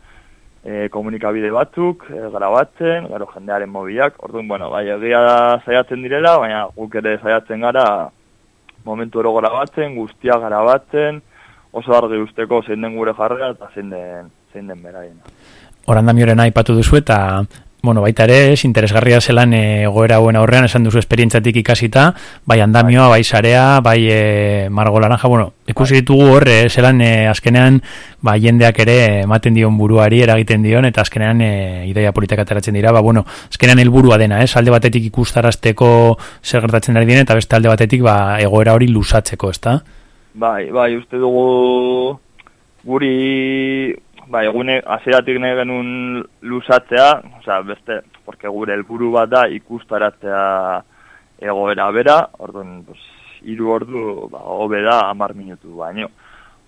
e, komunikabide batzuk, e, grabatzen, gero jendearen mobilak, orduan, bueno, bai, egia zaiatzen direla, baina guk ere zaiatzen gara momentu ero grabatzen, guztia grabatzen, oso argi usteko zein den gure jarrera eta zein den, zein den beraien. Oranda mioren aipatu duzu eta bueno, baita ere, es interesgarria zelan egoera hauen aurrean esan duzu esperientzatik ikasita, bai andamioa, bai sarea, bai e, margo laranja, bueno, ikusi bai. ditugu horre, zelan e, azkenean, ba, jendeak ere ematen dion buruari eragiten dion, eta azkenean e, ideia politika ateratzen dira, ba, bueno, azkenean helburua dena, es, alde batetik ikustarazteko zer gertatzen ari dien, eta beste alde batetik, ba, egoera hori lusatzeko, ezta? Bai, bai, uste dugu guri ba, egune hasieratik nahi genuen lusatzea, osea, beste, porque gure helburu bat da ikustaratzea egoera bera, orduan, pues, iru ordu, ba, hobe da, amar minutu baino.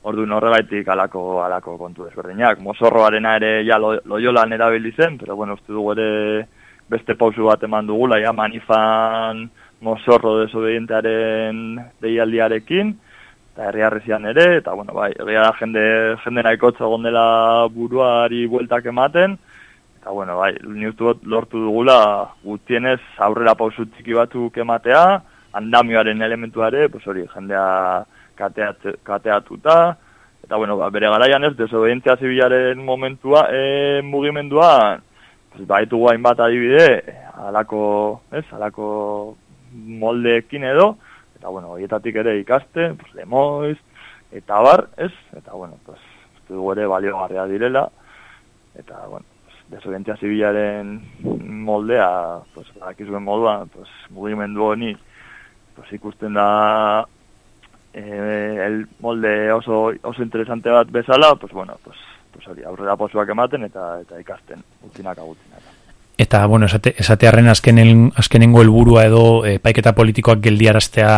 Orduan horregaitik alako, alako kontu desberdinak. Mozorroarena ere ja lo, loiolan erabili zen, pero bueno, uste dugu ere beste pausu bat eman dugula, ja, manifan mozorro desobedientearen deialdiarekin, eta herriarrezian ere, eta bueno, bai, egia da jende, jende nahikotza gondela buruari bueltak ematen, eta bueno, bai, niustu lortu dugula gutienez aurrera pausu txiki batzuk ematea, andamioaren elementuare, pues hori, jendea kateat, kateatuta, eta bueno, ba, bere garaian ez, desobedientzia zibilaren momentua, e, mugimenduan, pues, baitugu hainbat adibide, alako, ez, alako moldeekin edo, eta bueno, horietatik ere ikaste, pues, lemoiz, eta bar, ez? Eta bueno, pues, uste dugu ere balio garria direla, eta bueno, pues, desobentzia zibilaren moldea, pues, bakizuen moduan, pues, mugimendu honi, pues, ikusten da eh, el molde oso, oso interesante bat bezala, pues bueno, pues, pues hori, aurrera posuak ematen eta eta ikasten, utzinak agutzinak. Eta, bueno, esate, esatearen azkenen, azkenengo helburua edo e, paiketa politikoak geldiaraztea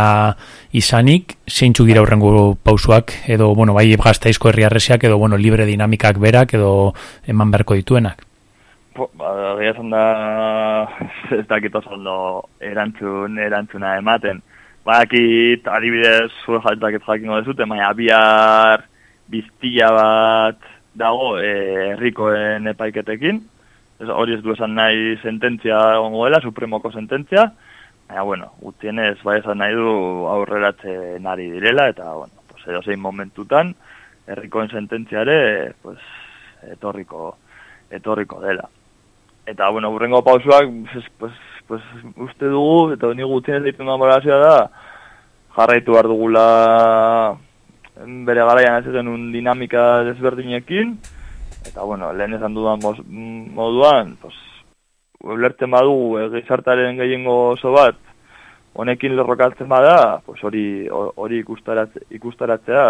izanik, zeintzu dira horrengo pausuak, edo, bueno, bai gaztaizko herriarresiak, edo, bueno, libre dinamikak berak, edo eman beharko dituenak? Ba, gira da, ez dakit oso erantzun, erantzuna ematen. Ba, akit, adibidez, zure jaltak ez jakingo dezute, baina bihar biztia bat dago eh, herrikoen epaiketekin, hori ez du esan nahi sententzia ongo dela, supremoko sententzia, baina, bueno, gutienez, bai esan nahi du aurreratze nari direla, eta, bueno, pues, edo zein momentutan, herrikoen sententziare, pues, etorriko, etorriko dela. Eta, bueno, urrengo pausuak, pues, pues, pues, uste dugu, eta ni gutienez ditu da, jarraitu behar dugula bere garaian ez un dinamika desberdinekin, Eta, bueno, lehen esan dudan moduan, pues, ulertzen badu e, gizartaren gehiengo oso bat, honekin lerrokatzen bada, pues, hori hori ikustaratzea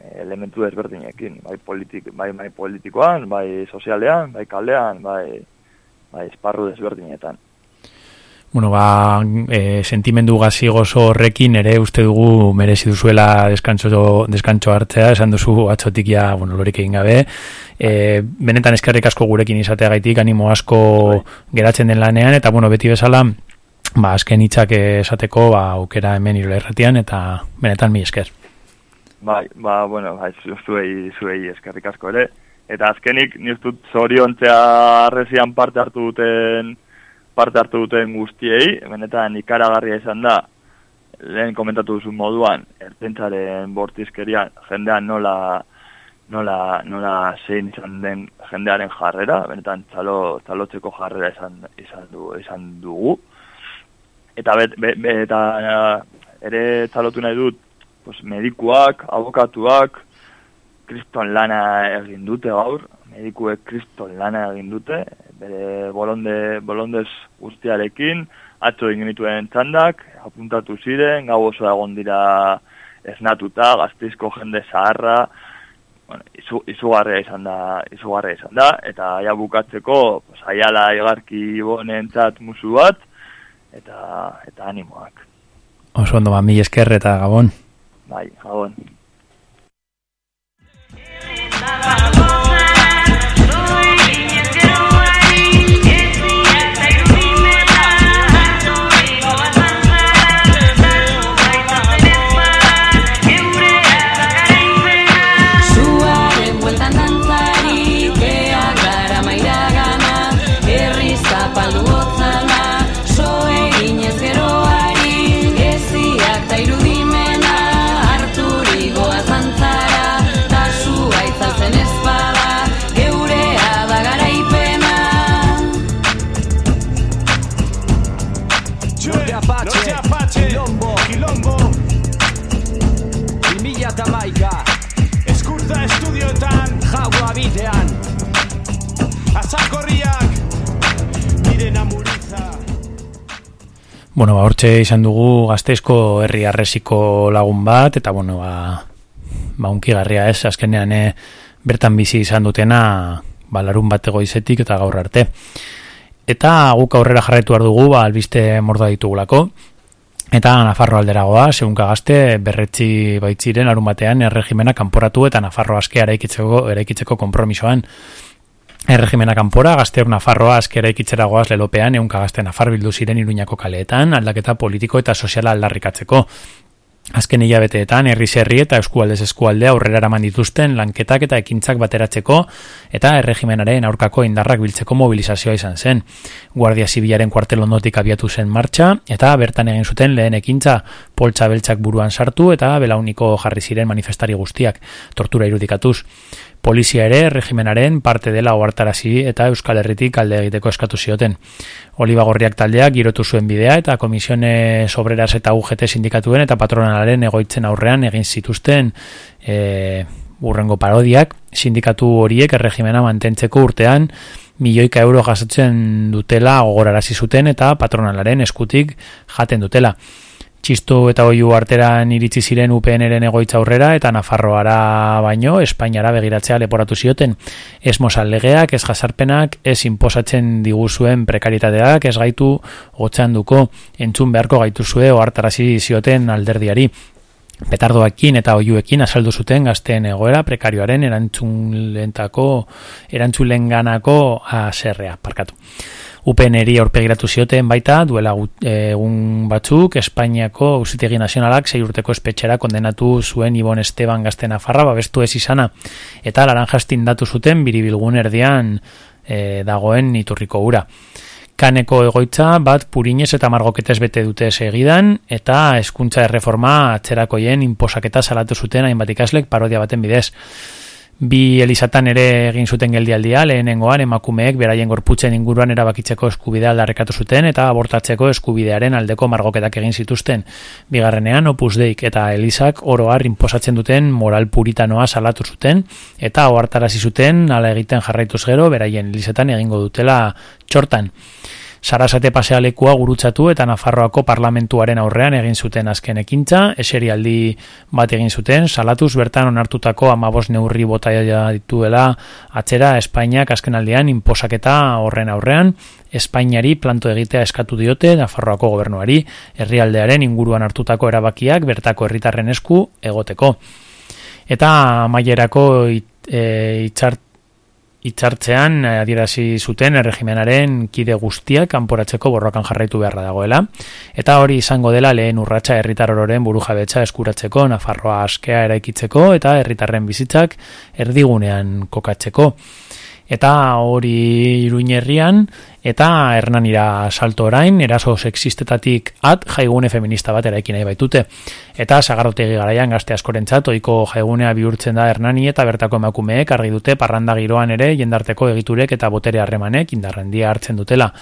e, elementu desberdinekin, bai, politik, bai, bai politikoan, bai sozialean, bai kaldean, bai, bai esparru desberdinetan bueno, ba, e, sentimendu gazi gozo horrekin ere uste dugu merezi duzuela deskantzo, deskantzo hartzea, esan duzu atzotik ja, bueno, lorik egin gabe. E, benetan eskerrik asko gurekin izatea gaitik, animo asko bai. geratzen den lanean, eta bueno, beti bezala, ba, azken hitzak esateko, ba, aukera hemen irola erratian, eta benetan mi esker. Bai, ba, bueno, bai, zuei, zuei eskerrik asko ere. Eta azkenik, niztut zoriontzea arrezian parte hartu duten parte hartu duten guztiei, benetan ikaragarria izan da, lehen komentatu duzu moduan, ertentzaren bortizkerian, jendean nola, nola, nola zein izan den jendearen jarrera, benetan txalo, txalotzeko jarrera izan, izan, du, izan dugu. Eta, bet, eta ere txalotu nahi dut, pues, medikuak, abokatuak, kriston lana egin dute gaur, medikuek kriston lana egin dute, bere bolonde, bolondez guztiarekin, atzo egin dituen txandak, apuntatu ziren, gau oso egon dira esnatuta, gazteizko jende zaharra, bueno, izu, izugarria izan da, izugarria izan da, eta ja bukatzeko, pues, aiala egarki bonentzat musu bat, eta, eta animoak. Oso ondo ba, mil esker eta gabon. Bai, gabon. Bueno, ba, hortxe izan dugu gazteizko herri arresiko lagun bat, eta bueno, ba, ba unkigarria ez, azkenean eh, bertan bizi izan dutena, ba, larun bat egoizetik eta gaur arte. Eta guk aurrera jarraitu behar ba, albiste mordoa ditugulako, Eta Nafarro alderagoa, segunka gazte, berretzi baitziren arun batean erregimena kanporatu eta Nafarro askea eraikitzeko, eraikitzeko kompromisoan. Erregimena kanpora, gazteor Nafarroa askea eraikitzera goaz lelopean, eunka gazte Nafar bildu ziren iruñako kaleetan, aldaketa politiko eta soziala aldarrikatzeko. Azken hilabeteetan, herri herri eta eskualdez eskualdea aurrera eraman dituzten lanketak eta ekintzak bateratzeko eta erregimenaren aurkako indarrak biltzeko mobilizazioa izan zen. Guardia Zibilaren kuartel ondotik abiatu zen martxa eta bertan egin zuten lehen ekintza poltsa beltzak buruan sartu eta belauniko jarri ziren manifestari guztiak, tortura irudikatuz. Polizia ere regimenaren parte dela ohartarazi eta Euskal Herritik alde egiteko eskatu zioten. Oliba Gorriak taldeak girotu zuen bidea eta komisione sobreras eta UGT sindikatuen eta patronalaren egoitzen aurrean egin zituzten e, urrengo parodiak sindikatu horiek erregimena mantentzeko urtean milioika euro jasotzen dutela gogorarazi zuten eta patronalaren eskutik jaten dutela. Txisto eta oiu arteran iritsi ziren UPNren egoitza aurrera eta Nafarroara baino Espainiara begiratzea leporatu zioten. Ez mozal legeak, ez jasarpenak, ez inposatzen diguzuen prekaritateak, ez gaitu gotxanduko entzun beharko gaituzue ohartarazi zioten alderdiari. Petardoekin eta oiuekin azaldu zuten gazteen egoera prekarioaren erantzulentako erantzulenganako aserrea, parkatu. UPNeri aurpegiratu zioten baita duela egun batzuk Espainiako Auzitegi Nazionalak sei urteko espetxera kondenatu zuen Ibon Esteban Gazte Nafarra babestu ez izana eta laranjastin datu zuten biribilgun erdian e, dagoen iturriko ura. Kaneko egoitza bat purinez eta margoketez bete dute segidan eta hezkuntza erreforma atzerakoien inposaketa salatu zuten hainbat ikaslek parodia baten bidez. Bi Elisatan ere egin zuten geldialdia, lehenengoan emakumeek beraien gorputzen inguruan erabakitzeko eskubidea aldarrekatu zuten eta abortatzeko eskubidearen aldeko margoketak egin zituzten. Bigarrenean Opus Deik eta Elisak oroar inposatzen duten moral puritanoa salatu zuten eta ohartarazi zuten ala egiten jarraituz gero beraien Elisetan egingo dutela txortan. Sarasate pasealekua gurutzatu eta Nafarroako parlamentuaren aurrean egin zuten azken ekintza, eserialdi bat egin zuten, salatuz bertan onartutako amabos neurri botaia dituela atzera Espainiak azken aldean inposaketa horren aurrean, Espainiari planto egitea eskatu diote Nafarroako gobernuari, herrialdearen inguruan hartutako erabakiak bertako herritarren esku egoteko. Eta mailerako it, e, itxart Itzartzean adierazi zuten erregimenaren kide guztiak kanporatzeko borrokan jarraitu beharra dagoela. Eta hori izango dela lehen urratsa herritar ororen burujabetza eskuratzeko Nafarroa askea eraikitzeko eta herritarren bizitzak erdigunean kokatzeko eta hori Iruin herrian eta Hernanira salto orain, eraso sexistetatik at jaigune feminista bat eraiki nahi baitute. Eta sagarrotegi garaian gazte askorentzat ohiko jaigunea bihurtzen da Hernani eta bertako emakumeek argi dute parranda giroan ere jendarteko egiturek eta botere harremanek indarrendia hartzen dutela.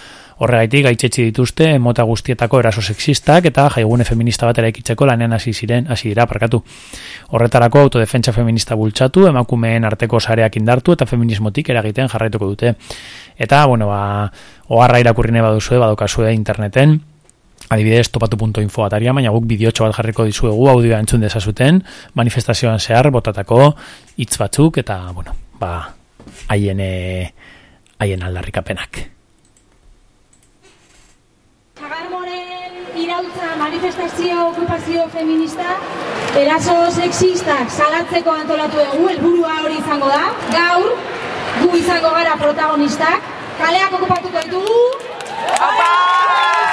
Horregaitik gaitzetsi dituzte mota guztietako eraso sexistak eta jaigune feminista bat eraikitzeko lanean hasi ziren hasi dira parkatu. Horretarako autodefentsa feminista bultzatu, emakumeen arteko sareak indartu eta feminismotik eragiten jarraituko dute. Eta, bueno, ba, oharra irakurri nahi baduzue, badokazue interneten, adibidez topatu.info ataria, baina guk bideotxo bat jarriko dizuegu audioa entzun dezazuten, manifestazioan zehar botatako hitz batzuk eta, bueno, ba, haien eh, haien aldarrikapenak. Manifestazio okupazio feminista eraso sexistak salatzeko antolatu dugu, helburua hori izango da. Gaur, gu izango gara protagonistak, kaleak okupatuko ditugu. Atu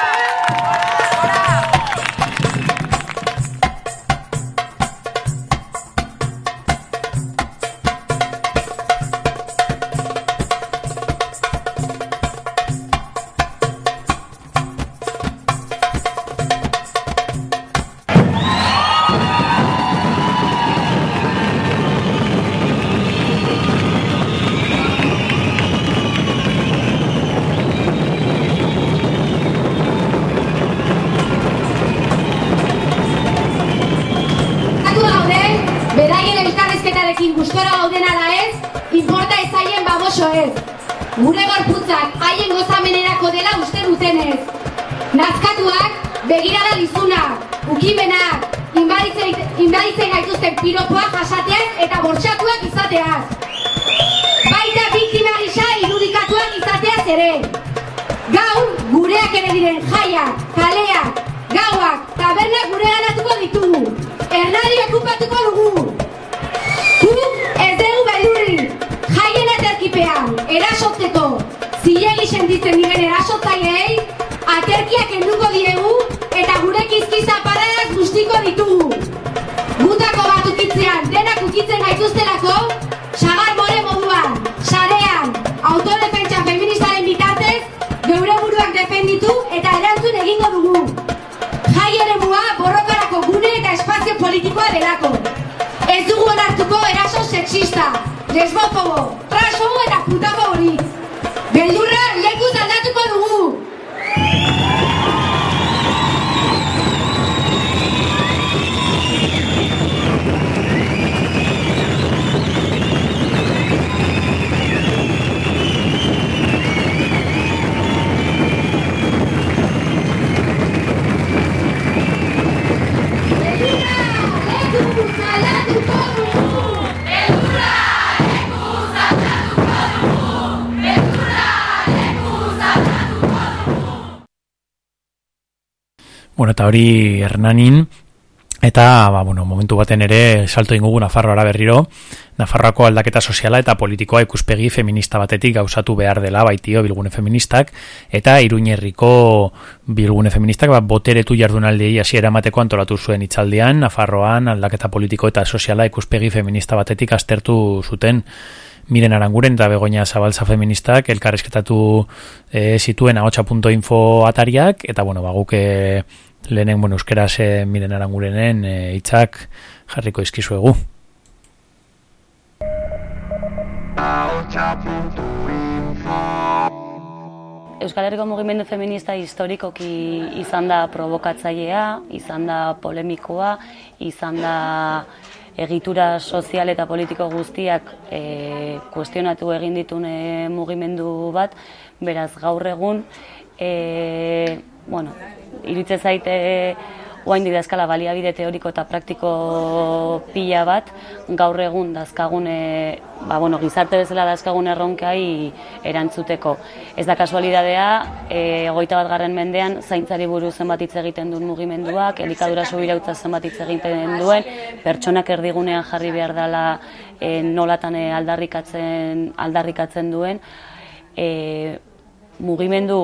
gustora gauden ala ez, inporta ez haien baboso ez. Gure gorputzak haien gozamenerako dela uste dutenez. Nazkatuak, begirada lizuna, ukimenak, inbaditzen, gaituzten piropoak jasateaz eta bortxatuak izateaz. Baita biktima gisa irudikatuak izateaz ere. Gaur, gureak ere diren jaiak, kaleak, gauak, tabernak gure ganatuko ditugu. Ernadi okupatuko dugu. Gu ez dugu beldurri. Jaien aterkipean, erasotzeko, zilegi sentitzen diren erasotzaileei, aterkiak enduko diegu eta gure kizkiza paradaz guztiko ditugu. Gutako bat ukitzean, denak ukitzen gaituztelako, sagar more moduan, sarean, autodefentsa feministaren bitartez, geure buruak defenditu eta erantzun egingo dugu. Jai eremua borrokarako gune eta espazio politikoa delako. Ez dugu onartuko eraso sexista, lesbofobo, transfobo eta putafo hori. Beldurra lekuz aldatuko dugu. Bueno, eta hori Hernanin, eta, ba, bueno, momentu baten ere salto ingugu Nafarroara berriro, Nafarroako aldaketa soziala eta politikoa ikuspegi feminista batetik gauzatu behar dela baitio bilgune feministak, eta iruñerriko bilgune feministak ba, boteretu jardunaldiei hasiera emateko antolatu zuen itzaldian, Nafarroan aldaketa politiko eta soziala ikuspegi feminista batetik aztertu zuten Miren Aranguren eta Begoña Zabalza feministak elkarrizketatu e, zituen ahotsa.info atariak, eta bueno, baguk e, lehenen, bueno, euskeraz e, Miren Arangurenen e, hitzak jarriko izkizuegu. Euskal Herriko mugimendu feminista historikoki izan da provokatzailea, izan da polemikoa, izan da egitura sozial eta politiko guztiak e, kuestionatu egin ditun e, mugimendu bat, beraz gaur egun, e, bueno, iritze zaite oain didazkala baliabide teoriko eta praktiko pila bat, gaur egun dazkagun, e, ba, bueno, gizarte bezala dazkagun erronkai erantzuteko. Ez da kasualidadea, e, egoita bat garren mendean, zaintzari buruz zenbat hitz egiten duen mugimenduak, elikadura subirautza zenbat hitz egiten duen, pertsonak erdigunean jarri behar dela e, nolatan e, aldarrikatzen, aldarrikatzen duen, e, mugimendu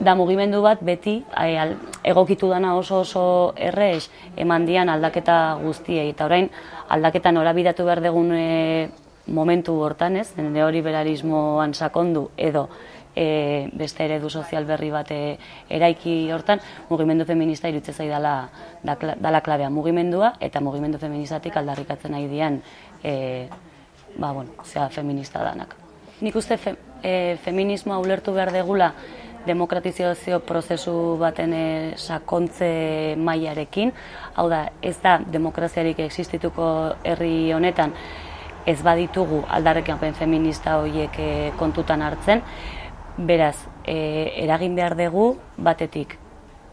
da mugimendu bat beti ai, al, egokitu dana oso oso errez eman dian aldaketa guztiei eta orain aldaketa norabidatu behar dugun e, momentu hortan ez, neoliberalismoan sakondu edo e, beste eredu sozial berri bat eraiki hortan, mugimendu feminista iruditzen zai dala, da, dala klabea mugimendua, eta mugimendu feministatik aldarrikatzen nahi dian e, ba, bueno, zera, feminista danak. Nik uste fe, e, feminismoa ulertu behar degula demokratizazio prozesu baten e, sakontze mailarekin, hau da, ez da demokraziarik existituko herri honetan, ez baditugu aldarrekin feminista horiek e, kontutan hartzen, beraz, e, eragin behar dugu batetik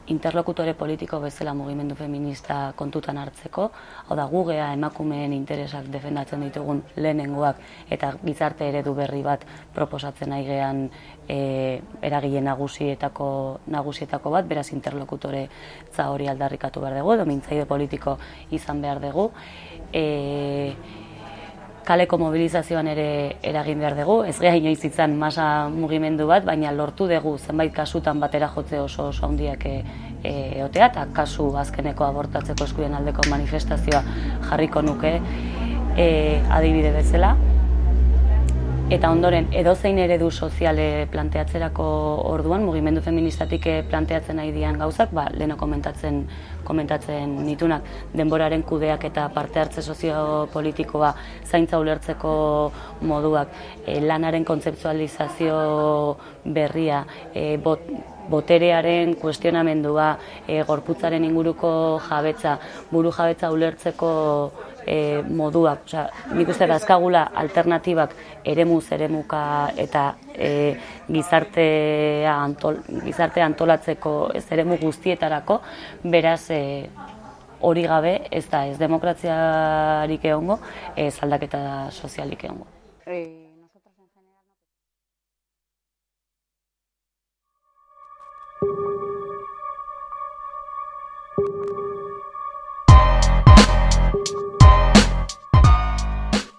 interlokutore politiko bezala mugimendu feminista kontutan hartzeko, hau da gugea emakumeen interesak defendatzen ditugun lehenengoak eta gizarte eredu berri bat proposatzen nahi gean e, eragile nagusietako, nagusietako bat, beraz interlokutore hori aldarrikatu behar dugu, edo mintzaide politiko izan behar dugu. E, kaleko mobilizazioan ere eragin behar dugu, ez geha inoiz izan masa mugimendu bat, baina lortu dugu zenbait kasutan batera jotze oso oso handiak e, e, eotea, eta kasu azkeneko abortatzeko eskuden aldeko manifestazioa jarriko nuke e, adibide bezala. Eta ondoren, edozein eredu soziale planteatzerako orduan, mugimendu feministatik planteatzen nahi dian gauzak, ba, leheno komentatzen, komentatzen nitunak, denboraren kudeak eta parte hartze soziopolitikoa zaintza ulertzeko moduak, e, lanaren kontzeptualizazio berria, e, bot, boterearen kuestionamendua, e, gorputzaren inguruko jabetza, buru jabetza ulertzeko e, moduak, osea, nik uste bazkagula alternatibak eremuz eremuka eta e, gizartea, antol, gizartea antolatzeko ez eremu guztietarako, beraz e, hori gabe ez da ez demokratziarik egongo, ez aldaketa sozialik egongo.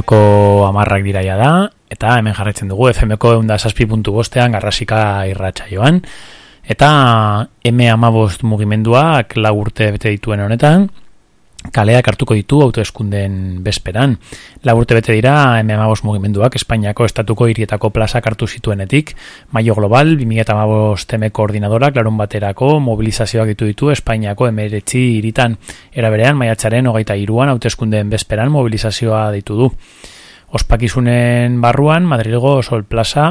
Gaueko amarrak diraia da, eta hemen jarraitzen dugu FMko eunda saspi puntu bostean garrasika irratxa joan. Eta M amabost mugimenduak lau urte bete dituen honetan, kaleak hartuko ditu autoeskunden besperan. Laburte bete dira M15 mugimenduak Espainiako estatuko hirietako plazak hartu zituenetik, Maio Global 2015 teme koordinadorak larun baterako mobilizazioak ditu ditu Espainiako emeretzi hiritan. Era berean maiatzaren hogeita iruan autoeskunden besperan mobilizazioa ditu du. Ospakizunen barruan Madrilgo Sol Plaza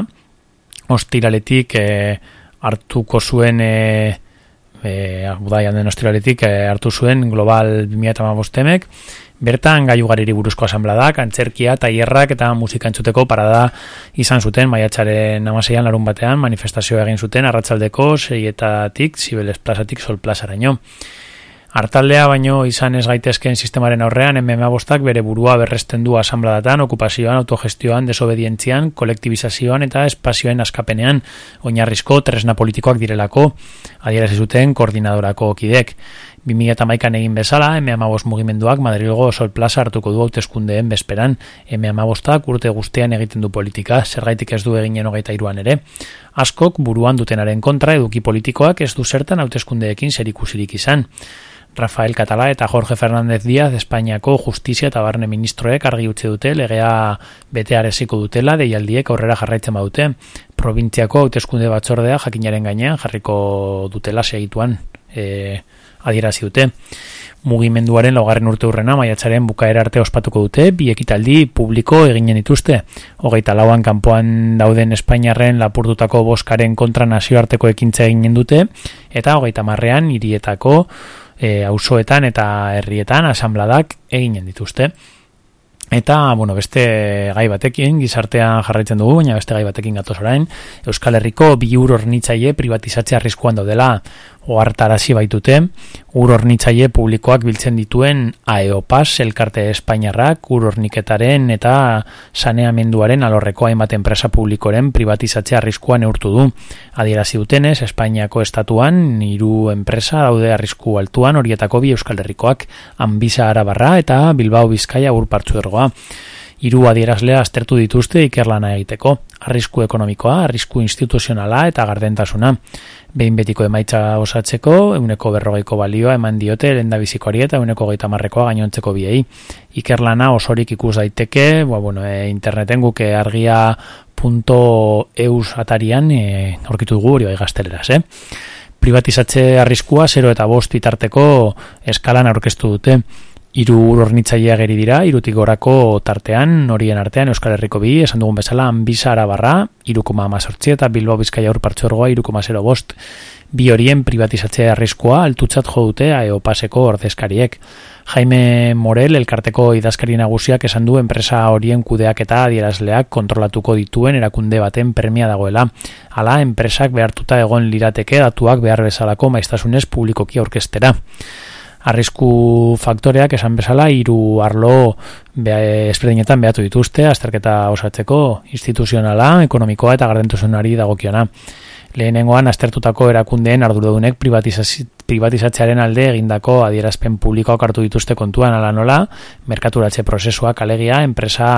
ostiraletik eh, hartuko zuen eh, e, budaian den ostiraletik e, hartu zuen global 2008 bertan gaiu gariri buruzko asambladak, antzerkia, taierrak eta musika entzuteko parada izan zuten maiatxaren amaseian larun batean manifestazioa egin zuten arratzaldeko seietatik, zibeles plazatik, sol plazaraino. Artaldea baino izan ez gaitezken sistemaren aurrean MMA bostak bere burua berresten du asambladatan, okupazioan, autogestioan, desobedientzian, kolektibizazioan eta espazioen askapenean oinarrizko tresna politikoak direlako adierazi zuten koordinadorako kidek. 2008an egin bezala, M15 mugimenduak Madrilgo Sol Plaza hartuko du hauteskundeen besperan. M15ak urte guztean egiten du politika, zergaitik ez du eginen hogeita iruan ere. Askok buruan dutenaren kontra eduki politikoak ez du zertan hauteskundeekin zerikusirik izan. Rafael Catala eta Jorge Fernández Díaz Espainiako Justizia eta Barne Ministroek argi utzi dute legea beteareziko dutela deialdiek aurrera jarraitzen badute. Provintziako hauteskunde batzordea jakinaren gainean jarriko dutela segituan e, adierazi dute. Mugimenduaren laugarren urte urrena maiatzaren bukaera arte ospatuko dute bi ekitaldi publiko eginen dituzte. Hogeita lauan kanpoan dauden Espainiarren lapurtutako boskaren kontra nazioarteko ekintza eginen dute eta hogeita marrean hirietako e, auzoetan eta herrietan asambladak eginen dituzte. Eta, bueno, beste gai batekin, gizartean jarraitzen dugu, baina beste gai batekin gatoz orain, Euskal Herriko bi ur hornitzaile privatizatzea arriskuan daudela ohartarazi baitute, ur hornitzaile publikoak biltzen dituen AEOPAS, elkarte Espainiarrak, ur horniketaren eta saneamenduaren alorreko hainbat enpresa publikoren privatizatzea arriskuan neurtu du. Adierazi dutenez, Espainiako estatuan, hiru enpresa daude arrisku altuan horietako bi Euskal Herrikoak, Anbisa Arabarra eta Bilbao Bizkaia urpartzu ergoa. Hiru adierazlea aztertu dituzte ikerlana egiteko, arrisku ekonomikoa, arrisku instituzionala eta gardentasuna. Behin betiko emaitza osatzeko, euneko berrogeiko balioa eman diote lenda bizikoari eta euneko geita marrekoa gainontzeko biei. Ikerlana osorik ikus daiteke, ba, bueno, e, interneten guke argia.eus atarian e, aurkitu dugu hori bai gazteleraz, eh? Privatizatze arriskua 0 eta bost bitarteko eskalan aurkeztu dute hiru hornitzailea geri dira, irutik gorako tartean, horien artean Euskal Herriko bi, esan dugun bezala, Anbisa Arabarra, irukoma amazortzi eta Bilbao Bizkaia urpartzuergoa, irukoma zero bost, bi horien privatizatzea arriskoa altutzat jo dute aeopaseko ordezkariek. Jaime Morel, elkarteko idazkari nagusiak esan du enpresa horien kudeak eta adierazleak kontrolatuko dituen erakunde baten premia dagoela. Hala, enpresak behartuta egon lirateke datuak behar bezalako maiztasunez publikoki aurkestera arrisku faktoreak esan bezala hiru arlo ezberdinetan behatu dituzte azterketa osatzeko instituzionala, ekonomikoa eta gardentasunari dagokiona. Lehenengoan aztertutako erakundeen arduradunek privatizatzearen alde egindako adierazpen publikoak hartu dituzte kontuan ala nola, merkaturatze prozesuak alegia, enpresa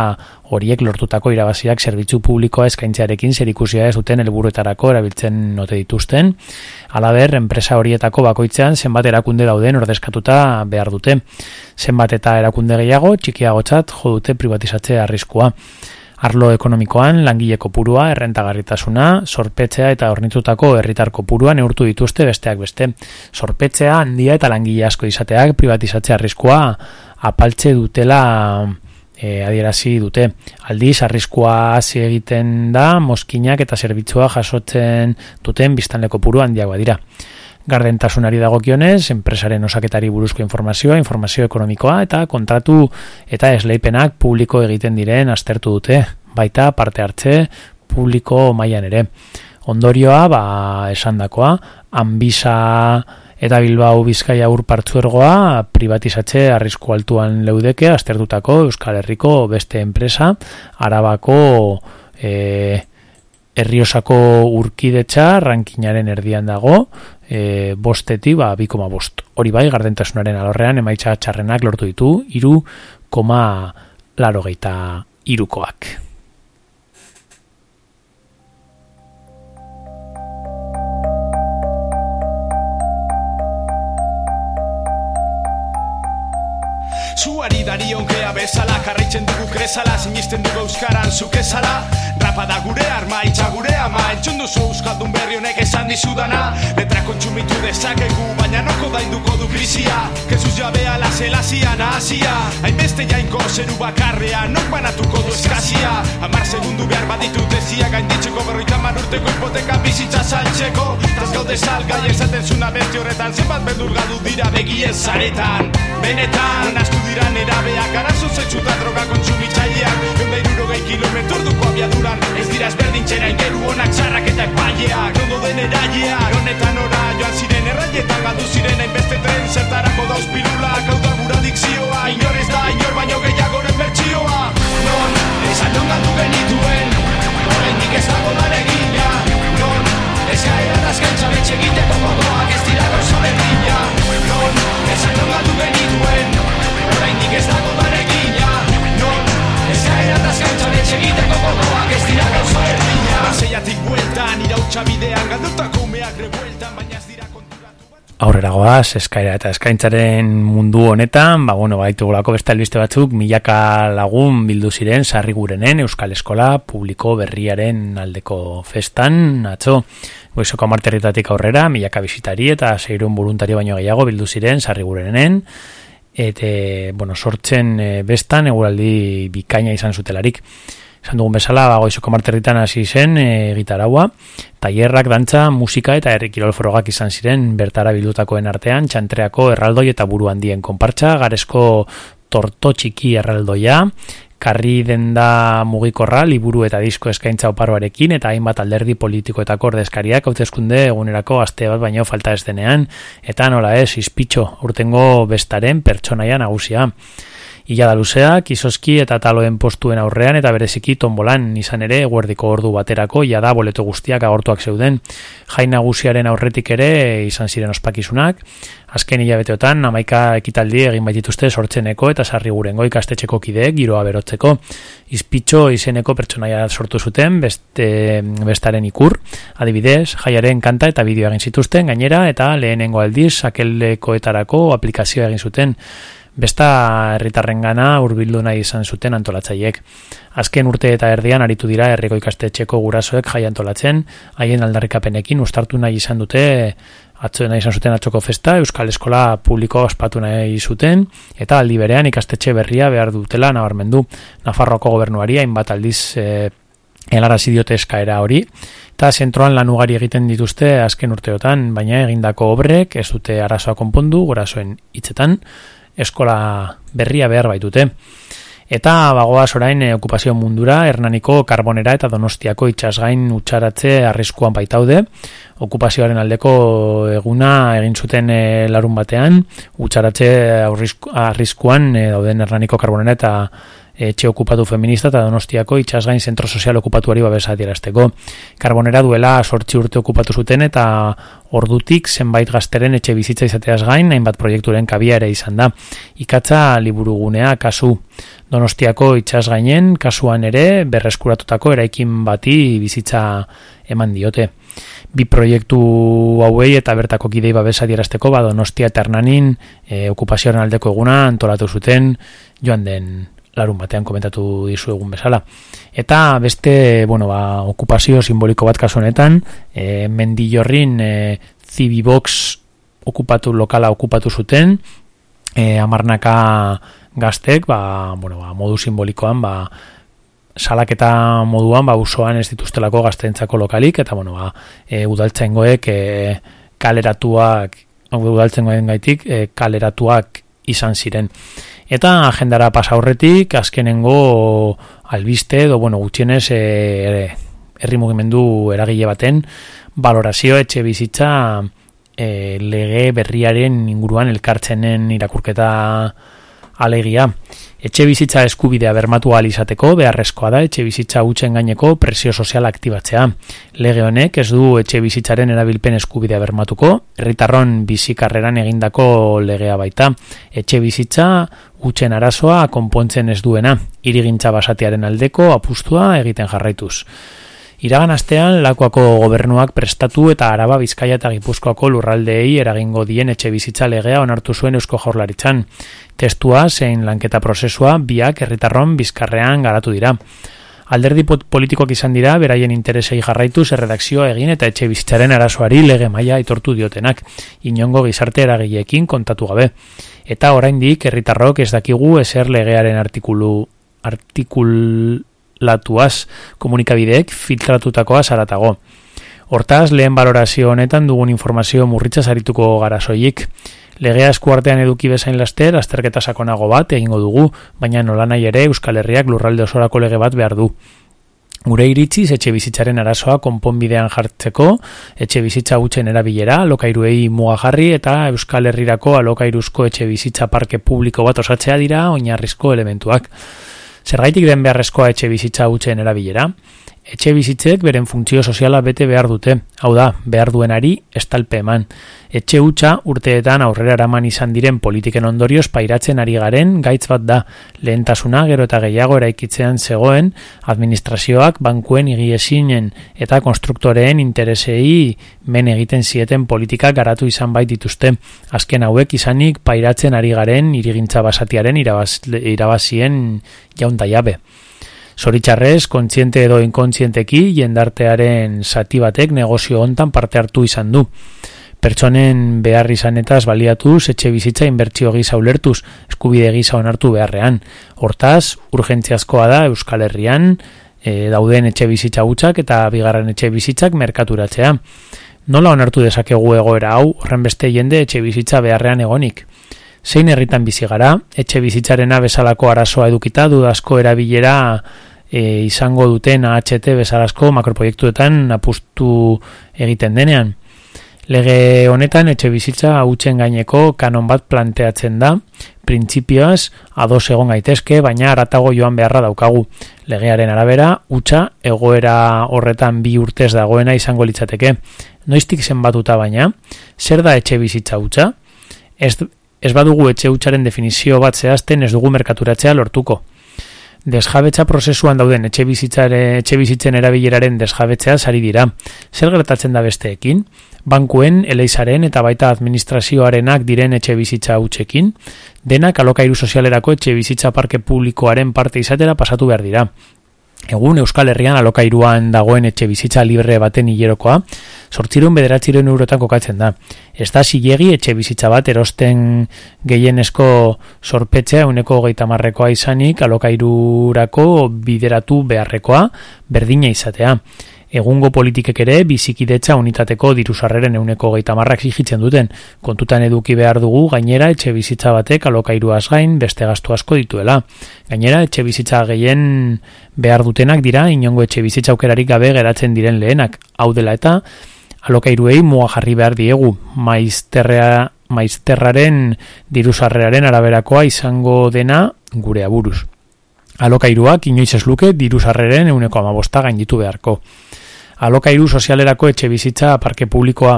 horiek lortutako irabaziak zerbitzu publikoa eskaintzearekin zerikusia ez duten helburuetarako erabiltzen note dituzten. Alaber, enpresa horietako bakoitzean zenbat erakunde dauden ordezkatuta behar dute. Zenbat eta erakunde gehiago, txikiagotzat jo dute privatizatze arriskua arlo ekonomikoan langile kopurua, errentagarritasuna, sorpetzea eta ornitutako herritar kopurua neurtu dituzte besteak beste. Sorpetzea handia eta langile asko izateak privatizatzea arriskua apaltze dutela e, adierazi dute. Aldiz, arriskua hasi egiten da, moskinak eta zerbitzua jasotzen duten biztanleko puru handiagoa dira gardentasunari dagokionez, enpresaren osaketari buruzko informazioa, informazio ekonomikoa eta kontratu eta esleipenak publiko egiten diren aztertu dute, baita parte hartze publiko mailan ere. Ondorioa, ba, esandakoa, anbisa eta Bilbao Bizkaia ur partzuergoa privatizatze arrisku altuan leudeke aztertutako Euskal Herriko beste enpresa, Arabako e, Herriosako urkidetza rankinaren erdian dago, e, bosteti, ba, bi koma bost. Hori bai, gardentasunaren alorrean, emaitza txarrenak lortu ditu, iru koma laro geita irukoak. Zuari darion bezala Karraitzen dugu kresala Sinisten dugu euskaran zukezala Rapa da gure arma, itza gure ama Entzun duzu euskaldun berri honek esan dizudana. Letra kontsumitu dezakegu Baina noko dainduko du krisia. Jesus jabea la zelazia nahazia Hainbeste jainko zeru bakarrea Nok banatuko du eskazia Amar segundu behar baditu dezia Gainditzeko berroita urteko hipoteka bizitza saltzeko. Taz gaude salgai esaten zuna beste horretan Zenbat beldur gadu dira begien zaretan. Benetan, astu dira nerabeak Arazo zetsuta droga kontsumitzaileak Eunda iruro gehi kilometro duko abiaduran Ez dira ezberdin txera ingeru honak txarrak eta epaileak. Nondo den eraileak Honetan ora joan ziren erraietan Galdu ziren hainbeste tren. Zertarako dauz pilulak Hau da gura dikzioa Inor ez da inor baino gehiagoren bertxioa Non, esan non galdu genituen Horrendik ez dago dare gina Non, ez gaera dazkantza betxe egiteko gogoak Ez dira berdina. Non, esan non galdu genituen Oraindik ez dago Non, dazkantza betxe egiteko aurrera goaz, eskaira eta eskaintzaren mundu honetan, ba, bueno, baitu golako beste albiste batzuk, milaka lagun bildu ziren, sarri gurenen, Euskal Eskola, publiko berriaren aldeko festan, atzo, goizoko amarterritatik aurrera, milaka bisitari eta zeirun voluntario baino gehiago bildu ziren, sarri gurenen, eta, bueno, sortzen e, bestan, eguraldi bikaina izan zutelarik. Esan dugun bezala, ba, goizoko marterritan hasi zen e, gitaraua, tailerrak, dantza, musika eta errikirol frogak izan ziren bertara bildutakoen artean, txantreako erraldoi eta buru handien konpartxa, garezko torto txiki erraldoia, karri denda mugikorra, liburu eta disko eskaintza oparoarekin, eta hainbat alderdi politikoetako ordezkariak hauteskunde egunerako aste bat baino falta ez denean, eta nola ez, izpitxo, urtengo bestaren pertsonaia nagusia. Ila da luzeak, izoski eta taloen postuen aurrean eta bereziki tombolan izan ere guerdiko ordu baterako jada boleto guztiak agortuak zeuden. Jain nagusiaren aurretik ere izan ziren ospakizunak, azken hilabeteotan amaika ekitaldi egin baitituzte sortzeneko eta sarri gurengo ikastetxeko kideek giroa berotzeko. Izpitxo izeneko pertsonaia sortu zuten beste, bestaren ikur, adibidez, jaiaren kanta eta bideo egin zituzten gainera eta lehenengo aldiz akelekoetarako aplikazioa egin zuten besta herritarren gana urbildu nahi izan zuten antolatzaiek. Azken urte eta erdian aritu dira herriko ikastetxeko gurasoek jai antolatzen, haien aldarrikapenekin ustartu nahi izan dute atzo nahi izan zuten atzoko festa, Euskal Eskola publiko ospatu nahi zuten, eta aldi berean ikastetxe berria behar dutela nabarmendu. Nafarroko gobernuari hainbat aldiz e, helarazi diote eskaera hori, eta zentroan lan ugari egiten dituzte azken urteotan, baina egindako obrek ez dute arazoa konpondu, gurasoen hitzetan, eskola berria behar baitute. Eta bagoaz orain eh, okupazio mundura, Hernaniko karbonera eta donostiako itxasgain utxaratze arriskuan baitaude. Okupazioaren aldeko eguna egin zuten eh, larun batean, utxaratze arriskuan eh, dauden Hernaniko karbonera eta etxe okupatu feminista eta donostiako itxasgain zentro sozial okupatuari babesa dierazteko. Karbonera duela sortzi urte okupatu zuten eta ordutik zenbait gazteren etxe bizitza izateaz gain, hainbat proiekturen kabia ere izan da. Ikatza liburugunea kasu donostiako itxasgainen kasuan ere berreskuratutako eraikin bati bizitza eman diote. Bi proiektu hauei eta bertako kidei babesa dierazteko ba donostia eta hernanin e, okupazioaren aldeko eguna antolatu zuten joan den larun batean komentatu dizu egun bezala. Eta beste, bueno, ba, okupazio simboliko bat kasu honetan, e, mendillorrin e, Zibibox okupatu lokala okupatu zuten, e, amarnaka gaztek, ba, bueno, ba, modu simbolikoan, ba, salaketa moduan, ba, usoan ez dituztelako gaztentzako lokalik, eta, bueno, ba, e, udaltzengoek e, kaleratuak, udaltzengoen gaitik, e, kaleratuak izan ziren. Eta agendara pasa horretik, azkenengo albiste, edo, bueno, gutxienez, e, herri mugimendu eragile baten, valorazio etxe bizitza e, lege berriaren inguruan elkartzenen irakurketa alegia. Etxe bizitza eskubidea bermatu izateko beharrezkoa da etxe bizitza utzen gaineko presio sozial aktibatzea. Lege honek ez du etxe bizitzaren erabilpen eskubidea bermatuko, herritarron bizikarreran egindako legea baita. Etxe bizitza utzen arazoa konpontzen ez duena, irigintza basatiaren aldeko apustua egiten jarraituz. Iragan astean, lakoako gobernuak prestatu eta araba bizkaia eta gipuzkoako lurraldeei eragingo dien etxe bizitza legea onartu zuen eusko jaurlaritzan. Testua, zein lanketa prozesua, biak herritarron bizkarrean garatu dira. Alderdi politikoak izan dira, beraien interesei jarraituz erredakzioa egin eta etxe bizitzaren arazoari lege maila itortu diotenak, inongo gizarte eragileekin kontatu gabe. Eta oraindik herritarrok ez dakigu eser legearen artikulu artikul latuaz komunikabideek filtratutakoa zaratago. Hortaz, lehen balorazio honetan dugun informazio murritza zarituko gara soilik. Legea eskuartean eduki bezain laster, azterketa sakonago bat egingo dugu, baina nola nahi ere Euskal Herriak lurralde osorako lege bat behar du. Gure iritziz, etxe bizitzaren arazoa konponbidean jartzeko, etxe bizitza gutxen erabilera, lokairuei muga jarri eta Euskal Herrirako alokairuzko etxe bizitza parke publiko bat osatzea dira oinarrizko elementuak. Zergaitik den beharrezkoa etxe bizitza hutzen erabilera? Etxe bizitzek beren funtzio soziala bete behar dute, hau da, behar duenari estalpe eman. Etxe hutsa urteetan aurrera eraman izan diren politiken ondorioz pairatzen ari garen gaitz bat da. Lehentasuna gero eta gehiago eraikitzean zegoen administrazioak bankuen igiesinen eta konstruktoreen interesei men egiten zieten politikak garatu izan bait dituzte. Azken hauek izanik pairatzen ari garen irigintza basatiaren irabaz, irabazien jaunta jabe. Zoritxarrez, kontziente edo inkontzienteki, jendartearen zati batek negozio hontan parte hartu izan du. Pertsonen behar izanetaz baliatuz, etxe bizitza inbertsio gisa ulertuz, eskubide gisa onartu beharrean. Hortaz, urgentziazkoa da Euskal Herrian, e, dauden etxe bizitza gutxak eta bigarren etxe bizitzak merkaturatzea. Nola onartu dezakegu egoera hau, horren beste jende etxe bizitza beharrean egonik. Zein herritan bizi gara, etxe bizitzarena bezalako arazoa edukita, dudazko erabilera e, izango duten AHT bezalazko makroproiektuetan apustu egiten denean. Lege honetan etxe bizitza hautzen gaineko kanon bat planteatzen da, printzipioaz ados egon gaitezke, baina aratago joan beharra daukagu. Legearen arabera, utxa egoera horretan bi urtez dagoena izango litzateke. Noiztik zenbatuta baina, zer da etxe bizitza utxa? Ez, ez badugu etxe utxaren definizio bat zehazten ez dugu merkaturatzea lortuko. Desjabetza prozesuan dauden etxe, bizitzare, etxe bizitzen erabileraren desjabetzea sari dira. Zer gertatzen da besteekin? Bankuen, eleizaren eta baita administrazioarenak diren etxe bizitza hutsekin, denak alokairu sozialerako etxe bizitza parke publikoaren parte izatera pasatu behar dira. Egun Euskal Herrian alokairuan dagoen etxe bizitza libre baten hilerokoa, sortzireun bederatzireun eurotan kokatzen da. Ez da zilegi etxe bizitza bat erosten gehienezko sorpetzea uneko geita marrekoa izanik alokairurako bideratu beharrekoa berdina izatea. Egungo politikek ere bizikidetza unitateko dirusarreren euneko geita marrak zigitzen duten. Kontutan eduki behar dugu gainera etxe bizitza batek alokairuaz gain beste gastu asko dituela. Gainera etxe bizitza gehien behar dutenak dira inongo etxe bizitza aukerarik gabe geratzen diren lehenak. Hau dela eta alokairuei muga jarri behar diegu. Maizterrea, maizterraren dirusarreraren araberakoa izango dena gure aburuz. Alokairuak inoiz ez luke dirusarreren euneko amabosta gainditu beharko alokairu sozialerako etxe bizitza parke publikoa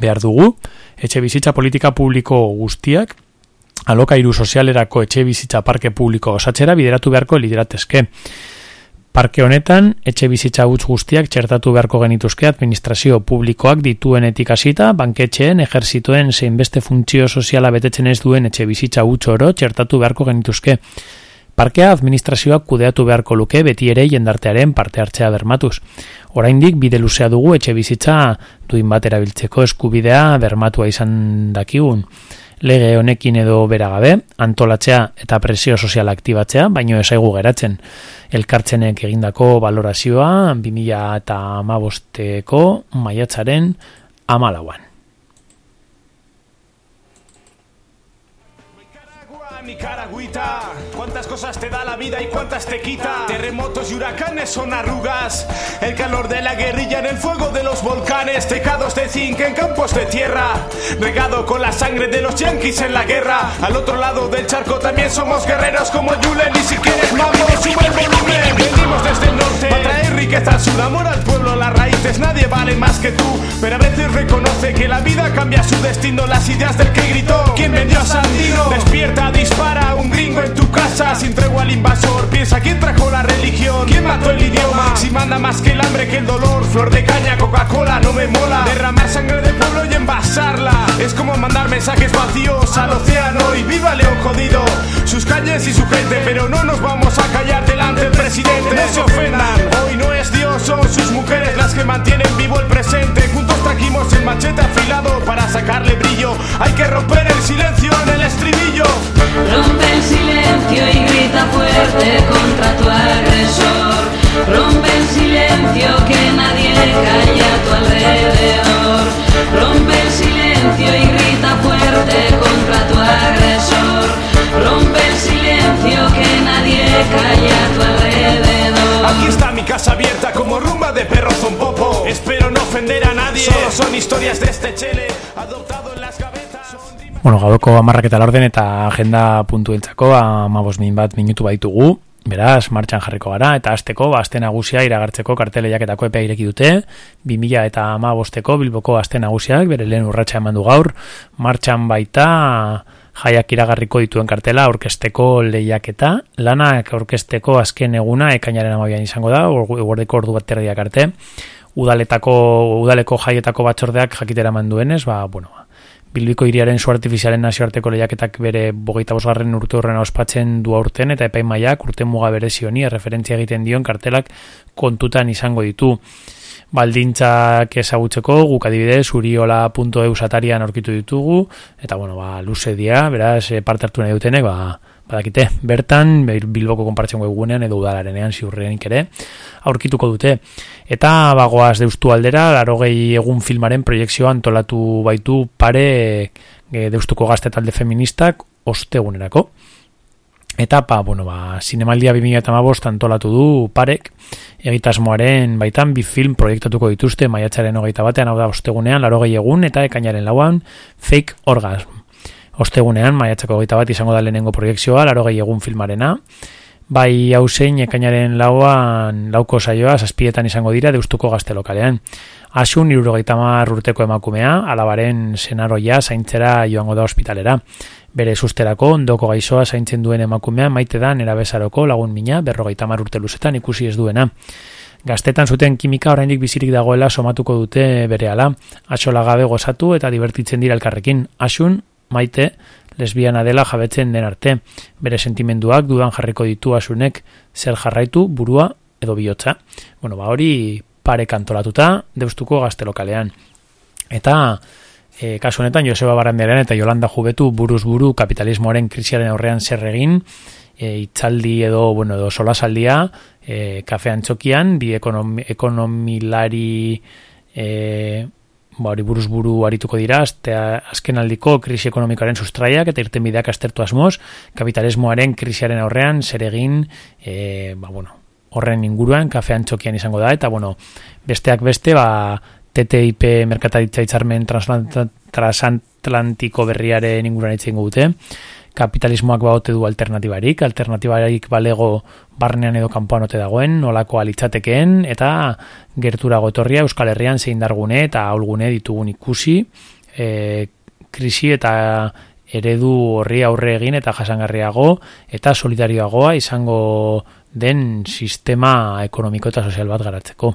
behar dugu, etxe bizitza politika publiko guztiak, alokairu sozialerako etxe bizitza parke publiko osatzera bideratu beharko lideratezke. Parke honetan, etxe bizitza gutz guztiak txertatu beharko genituzke administrazio publikoak dituen etikasita, banketxeen, ejerzituen, zein beste funtzio soziala betetzen ez duen etxe bizitza gutz oro txertatu beharko genituzke. Parkea administrazioak kudeatu beharko luke beti ere jendartearen parte hartzea bermatuz. Oraindik bide luzea dugu etxe bizitza duin bat erabiltzeko eskubidea bermatua izan dakigun. Lege honekin edo beragabe, antolatzea eta presio sozial aktibatzea, baino esaigu geratzen. Elkartzenek egindako valorazioa 2000 eta amabosteko maiatzaren amalauan. Nicaragüita, cuántas cosas te da la vida y cuántas te quita. Terremotos y huracanes son arrugas. El calor de la guerrilla en el fuego de los volcanes. Tecados de zinc en campos de tierra. Regado con la sangre de los yanquis en la guerra. Al otro lado del charco también somos guerreros como Julen. Y si quieres mambo, sube el volumen. Venimos desde el norte para traer riqueza, su amor al pueblo, las raíces. Nadie vale más que tú. Pero a veces reconoce que la vida cambia su destino. Las ideas del que gritó. ¿Quién vendió a Sandino? Despierta, dispara. Un gringo en tu casa sin tregua al invasor. Piensa quién trajo la religión. ¿Quién mató el idioma? Si manda más que el hambre que el dolor. Flor de caña, Coca-Cola, no me mola. Derramar sangre del pueblo y envasarla. Es como mandar mensajes vacíos al océano. Y viva León jodido. Sus calles y su gente. Pero no nos vamos a callar delante del presidente. No se ofendan. Hoy no es Dios, son sus mujeres las que mantienen vivo el presente. Juntos trajimos el machete afilado para sacarle brillo. Hay que romper el silencio en el estribillo. Rompe el silencio y grita fuerte contra tu agresor. Rompe el silencio que nadie calla a tu alrededor. Rompe el silencio y grita fuerte contra tu agresor. Rompe el silencio que nadie calla a tu alrededor. Aquí está mi casa abierta como rumba de perro popo. Espero no ofender a nadie. Solo son historias de este chele Bueno, gaueko amarrak eta laurden eta agenda puntu entzako, amabos min bat minutu baitugu, beraz, martxan jarriko gara, eta azteko, ba, azte nagusia iragartzeko karteleiaketako epea ireki dute, 2000 eta amabosteko bilboko azte nagusiak, bere lehen urratxa eman du gaur, martxan baita jaiak iragarriko dituen kartela aurkesteko lehiaketa, lanak aurkesteko azken eguna ekainaren amabian izango da, guardeko ordu bat terdiak arte, udaletako, udaleko jaietako batzordeak jakitera manduenez, ba, bueno, Bilbiko iriaren su artifizialen nazioarteko lehiaketak bere bogeita bosgarren urte horren ospatzen du aurten eta epaimaiak urte muga bere zioni referentzia egiten dion kartelak kontutan izango ditu. Baldintzak ezagutzeko guk adibidez uriola.eu satarian aurkitu ditugu eta bueno, ba, luze dia, beraz eh, parte hartu nahi dutenek, ba, badakite, bertan, bilboko konpartzen webgunean edo udalarenean ziurrenik ere, aurkituko dute. Eta bagoaz deustu aldera, laro egun filmaren proiektzioa antolatu baitu pare e, deustuko gazte talde feministak ostegunerako. Eta, pa, bueno, ba, Zinemaldia 2008 antolatu du parek, egitasmoaren baitan bi film proiektatuko dituzte maiatzaren hogeita batean, hau da, ostegunean, laro egun, eta ekainaren lauan, fake orgasm. Ostegunean, maiatzako hogeita bat izango da lehenengo proiektzioa, laro egun filmarena, bai hausein ekainaren lauan lauko saioa zazpietan izango dira deustuko gazte lokalean. Asun irurogeita urteko emakumea, alabaren senaroia zaintzera joango da ospitalera. Bere susterako ondoko gaizoa zaintzen duen emakumea maite da nera bezaroko lagun mina berrogeita urte luzetan ikusi ez duena. Gaztetan zuten kimika oraindik bizirik dagoela somatuko dute bere ala. Asola gabe gozatu eta divertitzen dira elkarrekin. Asun, maite, lesbiana dela jabetzen den arte. Bere sentimenduak dudan jarriko ditu asunek zer jarraitu burua edo bihotza. Bueno, ba hori pare kantolatuta deustuko gaztelokalean. Eta e, kasu honetan Joseba Barandearen eta Yolanda Jubetu buruz buru kapitalismoaren krisiaren aurrean zer egin, e, itzaldi edo, bueno, edo solasaldia, e, kafean txokian, bi ekonomi, ekonomilari e, ba, buruz buru arituko dira, azte azken aldiko krisi ekonomikoaren sustraiak eta irten bideak astertu asmoz, kapitalismoaren krisiaren aurrean, zer egin, e, ba, bueno, horren inguruan, kafean txokian izango da, eta bueno, besteak beste, ba, TTIP merkataritza itzarmen transatlantiko berriaren inguruan itzen dute, kapitalismoak baote du alternatibarik, alternatibarik balego barnean edo kanpoan ote dagoen, nolako alitzatekeen, eta gertura gotorria Euskal Herrian zein dargune eta aulgune ditugun ikusi, e, krisi eta eredu horri aurre egin eta jasangarriago eta solidarioagoa izango den sistema ekonomiko eta sozial bat garatzeko.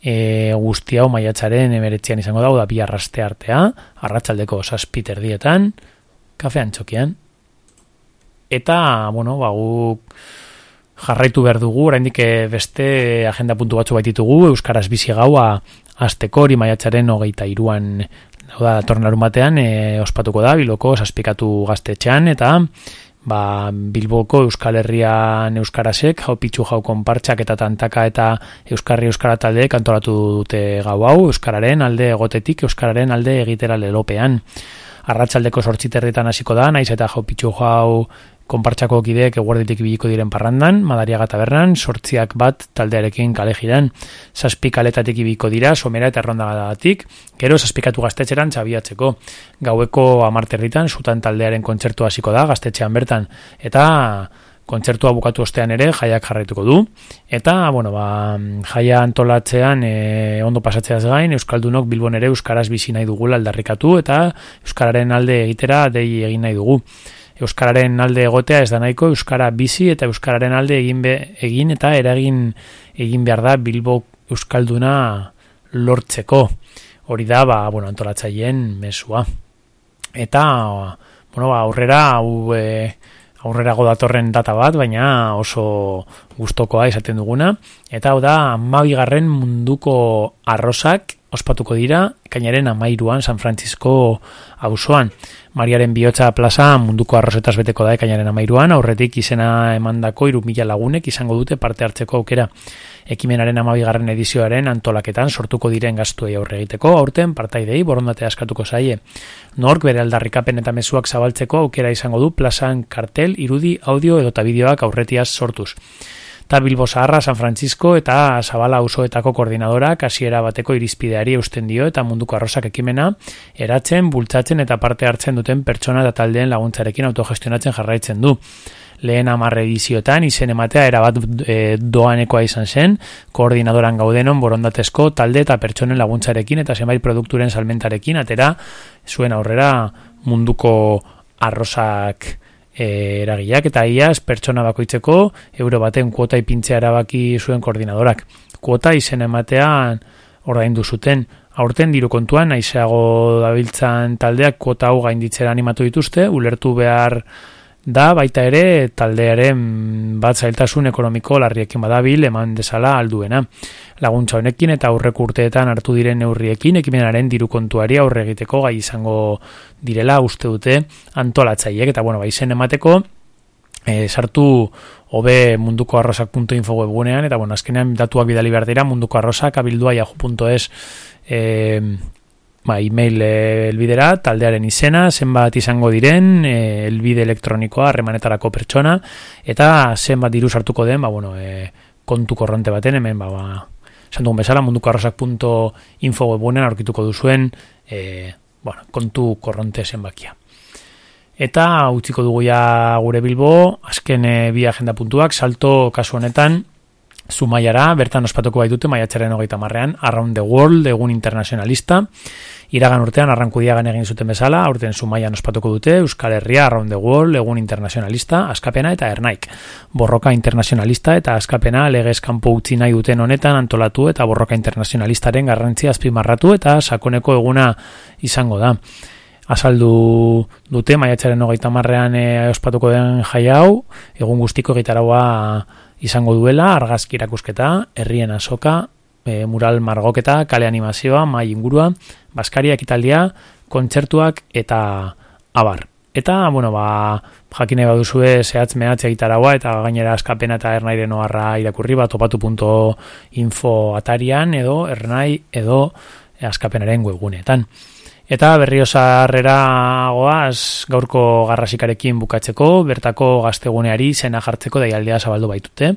E, guzti hau maiatzaren emeretzean izango dago da bi arraste artea, arratsaldeko saspiter dietan, kafean txokian. Eta, bueno, ba, jarraitu behar dugu, oraindik eh, beste agenda puntu batzu baititugu, Euskaraz bizi gaua azteko hori maiatzaren hogeita iruan, da, tornarun batean, e, ospatuko da, biloko, saspikatu gaztetxean, eta ba, Bilboko Euskal Herrian Euskarasek, jau pitzu jau konpartxak eta tantaka eta Euskarri Euskara talde kantolatu dute gau hau, Euskararen alde egotetik, Euskararen alde egitera lelopean arratsaldeko sortziterritan hasiko da, naiz eta jau pitxu jau konpartsako kideek eguerditik biliko diren parrandan, madariaga tabernan, sortziak bat taldearekin kale jiran. Zazpi kaletatik ibiko dira, somera eta errondagatik, gero zazpikatu gaztetxeran txabiatzeko. Gaueko amarterritan, zutan taldearen kontzertu hasiko da, gaztetxean bertan, eta kontzertua bukatu ostean ere jaiak jarraituko du. Eta bueno ba jaia antolatzean e, ondo pasatzeaz gain euskaldunok Bilbon ere euskaraz bizi nahi dugu aldarrikatu eta euskararen alde egitera dei egin nahi dugu. Euskararen alde egotea ez da nahiko euskara bizi eta euskararen alde egin be, egin eta eragin egin behar da Bilbo euskalduna lortzeko. Hori da ba bueno antolatzaileen mesua eta bueno ba aurrera hau e, aurrerago datorren data bat, baina oso gustokoa izaten duguna. Eta hau da, amabigarren munduko arrosak ospatuko dira, kainaren amairuan San Francisco auzoan. Mariaren bihotza plaza munduko arrosetaz beteko da kainaren amairuan, aurretik izena emandako iru mila lagunek izango dute parte hartzeko aukera ekimenaren amabigarren edizioaren antolaketan sortuko diren gaztuei aurre egiteko, aurten partaidei borondatea askatuko zaie. Nork bere aldarrikapen eta mezuak zabaltzeko aukera izango du plazan kartel, irudi, audio edo eta bideoak aurretiaz sortuz. Ta Bilbo Zaharra, San Francisco eta Zabala Usoetako koordinadorak hasiera bateko irizpideari eusten dio eta munduko arrosak ekimena eratzen, bultzatzen eta parte hartzen duten pertsona eta taldeen laguntzarekin autogestionatzen jarraitzen du. Lehen amarre edizioetan, izen ematea erabat e, doanekoa izan zen, koordinadoran gaudenon borondatezko talde eta pertsonen laguntzarekin eta zenbait produkturen salmentarekin, atera zuen aurrera munduko arrosak e, eragiak, eta iaz pertsona bakoitzeko euro baten kuota ipintzea erabaki zuen koordinadorak. Kuota izen ematean ordaindu zuten, aurten diru kontuan, naizeago dabiltzan taldeak kuota hau gainditzera animatu dituzte, ulertu behar da baita ere taldearen bat zailtasun ekonomiko larriekin badabil eman desala alduena. Laguntza honekin eta aurrek urteetan hartu diren neurriekin ekimenaren diru kontuari aurre egiteko gai izango direla uste dute antolatzaiek eta bueno, baizen emateko e, sartu hobe munduko webgunean eta bueno, azkenean datuak bidali behar dira munduko abildua yahoo.es e, ba, e-mail eh, elbidera, taldearen izena, zenbat izango diren, eh, elbide elektronikoa, harremanetarako pertsona, eta zenbat diru sartuko den, ba, bueno, eh, kontu korronte baten, hemen, ba, ba, esan dugun bezala, mundukarrosak.info webunen aurkituko duzuen, eh, bueno, kontu korronte zenbakia. Eta utziko dugu ja gure bilbo, azken eh, bi agenda puntuak, salto kasu honetan, Zumaiara, bertan ospatuko baitute maiatxaren hogeita marrean, Around the World, egun internacionalista. Iragan urtean, arrankudiagan egin zuten bezala, aurten Zumaian ospatuko dute, Euskal Herria, Around the World, egun internacionalista, askapena eta ernaik. Borroka internacionalista eta askapena legez utzi nahi duten honetan antolatu eta borroka internacionalistaren garrantzia azpimarratu eta sakoneko eguna izango da azaldu dute maiatzaren hogeita marrean e, ospatuko den jai hau, egun guztiko gitaraua izango duela, argazki erakusketa, herrien azoka, e, mural margoketa, kale animazioa, mai ingurua, baskaria ekitaldia, kontzertuak eta abar. Eta, bueno, ba, jakine baduzue zehatz mehatz egitaragoa eta gainera askapena eta ernaire noarra irakurri bat topatu.info atarian edo ernai edo askapenaren webgunetan. Eta berriozarrera goaz gaurko garrasikarekin bukatzeko, bertako gazteguneari zena jartzeko daialdea zabaldu baitute.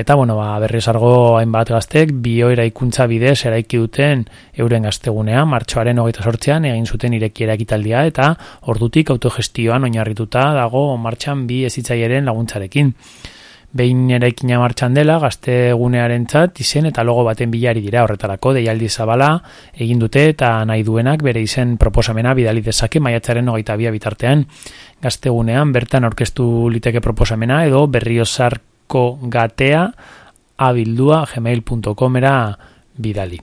Eta, bueno, ba, berriozargo hainbat gaztek, bioera ikuntza bidez eraiki duten euren gaztegunea, martxoaren hogeita sortzean, egin zuten irekiera ekitaldia, eta ordutik autogestioan oinarrituta dago martxan bi ezitzaieren laguntzarekin. Behin eraikina martxan dela, gazte egunearen txat, izen eta logo baten bilari dira horretarako, deialdi zabala egin dute eta nahi duenak bere izen proposamena bidali dezake maiatzaren hogeita bia bitartean. Gazte egunean bertan orkestu liteke proposamena edo berriozarko gatea abildua gmail.comera bidali.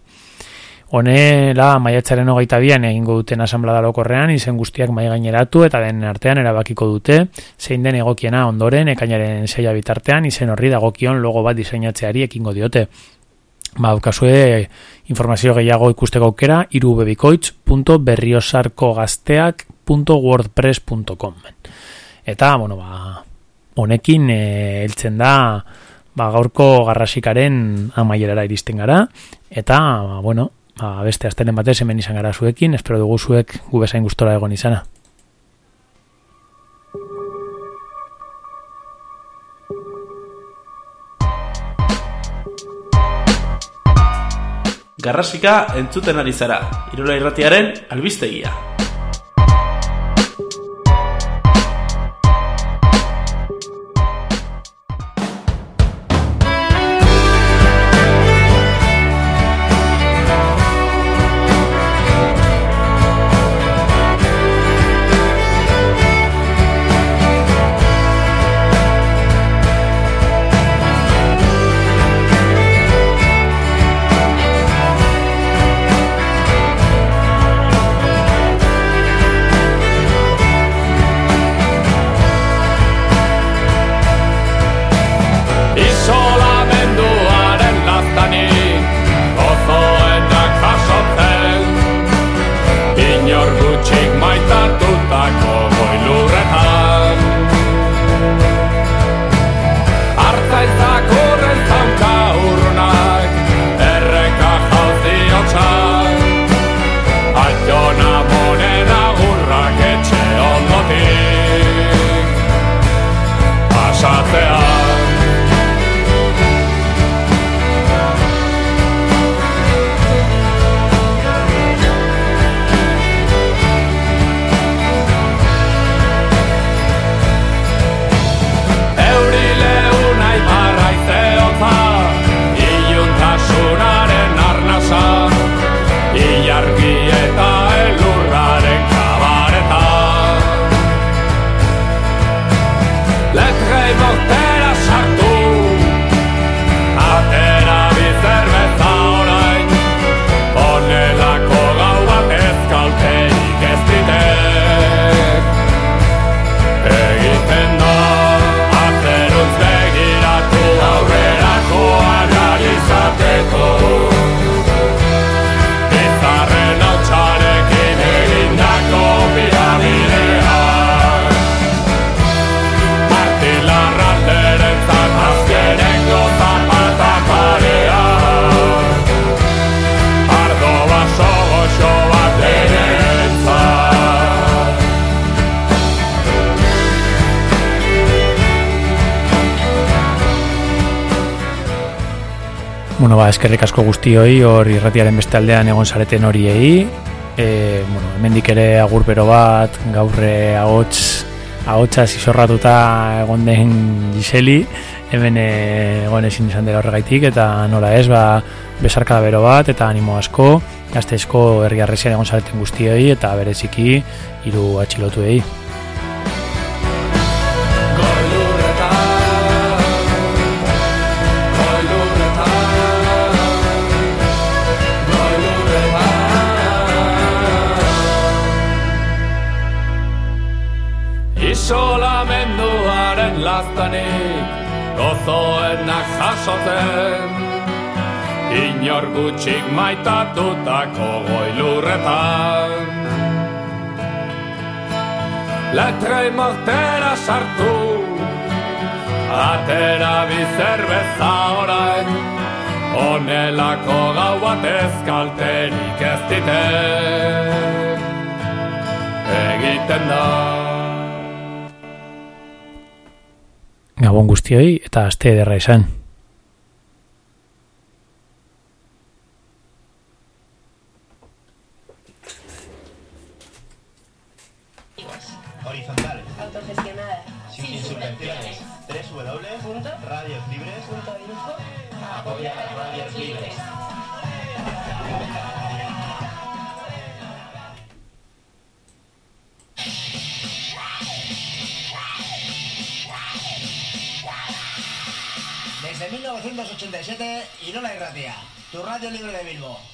Honela, maiatzaren hogeita bian egingo duten asamblada lokorrean, izen guztiak mai gaineratu eta den artean erabakiko dute, zein den egokiena ondoren, ekainaren zeia bitartean, izen horri dagokion logo bat diseinatzeari ekingo diote. Ba, aukazue, informazio gehiago ikusteko aukera, irubebikoitz.berriosarkogazteak.wordpress.com Eta, bueno, ba, honekin eh, heltzen da ba, gaurko garrasikaren amaierara iristen gara, eta, ba, bueno, ba, beste astenen batez hemen izan gara zuekin, espero dugu zuek gu bezain gustora egon izana. Garrasika entzuten ari zara, Irola Irratiaren albistegia. Bueno, ba, eskerrik asko guztioi, hor irratiaren beste aldean egon zareten horiei. E, bueno, hemendik ere agur bero bat, gaurre ahots, ahotsa zizorratuta egon den Giseli, hemen eh, egon ezin izan dela horregaitik, eta nola ez, ba, besarkada bero bat, eta animo asko, gazteizko herri arrezian egon zareten guztioi, eta bereziki hiru atxilotuei. Isolamenduaren jasotzen Inor gutxik maitatutako goilurretan. Letrei mortera sartu Atera bizerbeza orain Honelako gau bat ezkalterik ez diten Egiten da. Gabon guztioi eta aste ederra izan. Tu radio libre de Bilbo.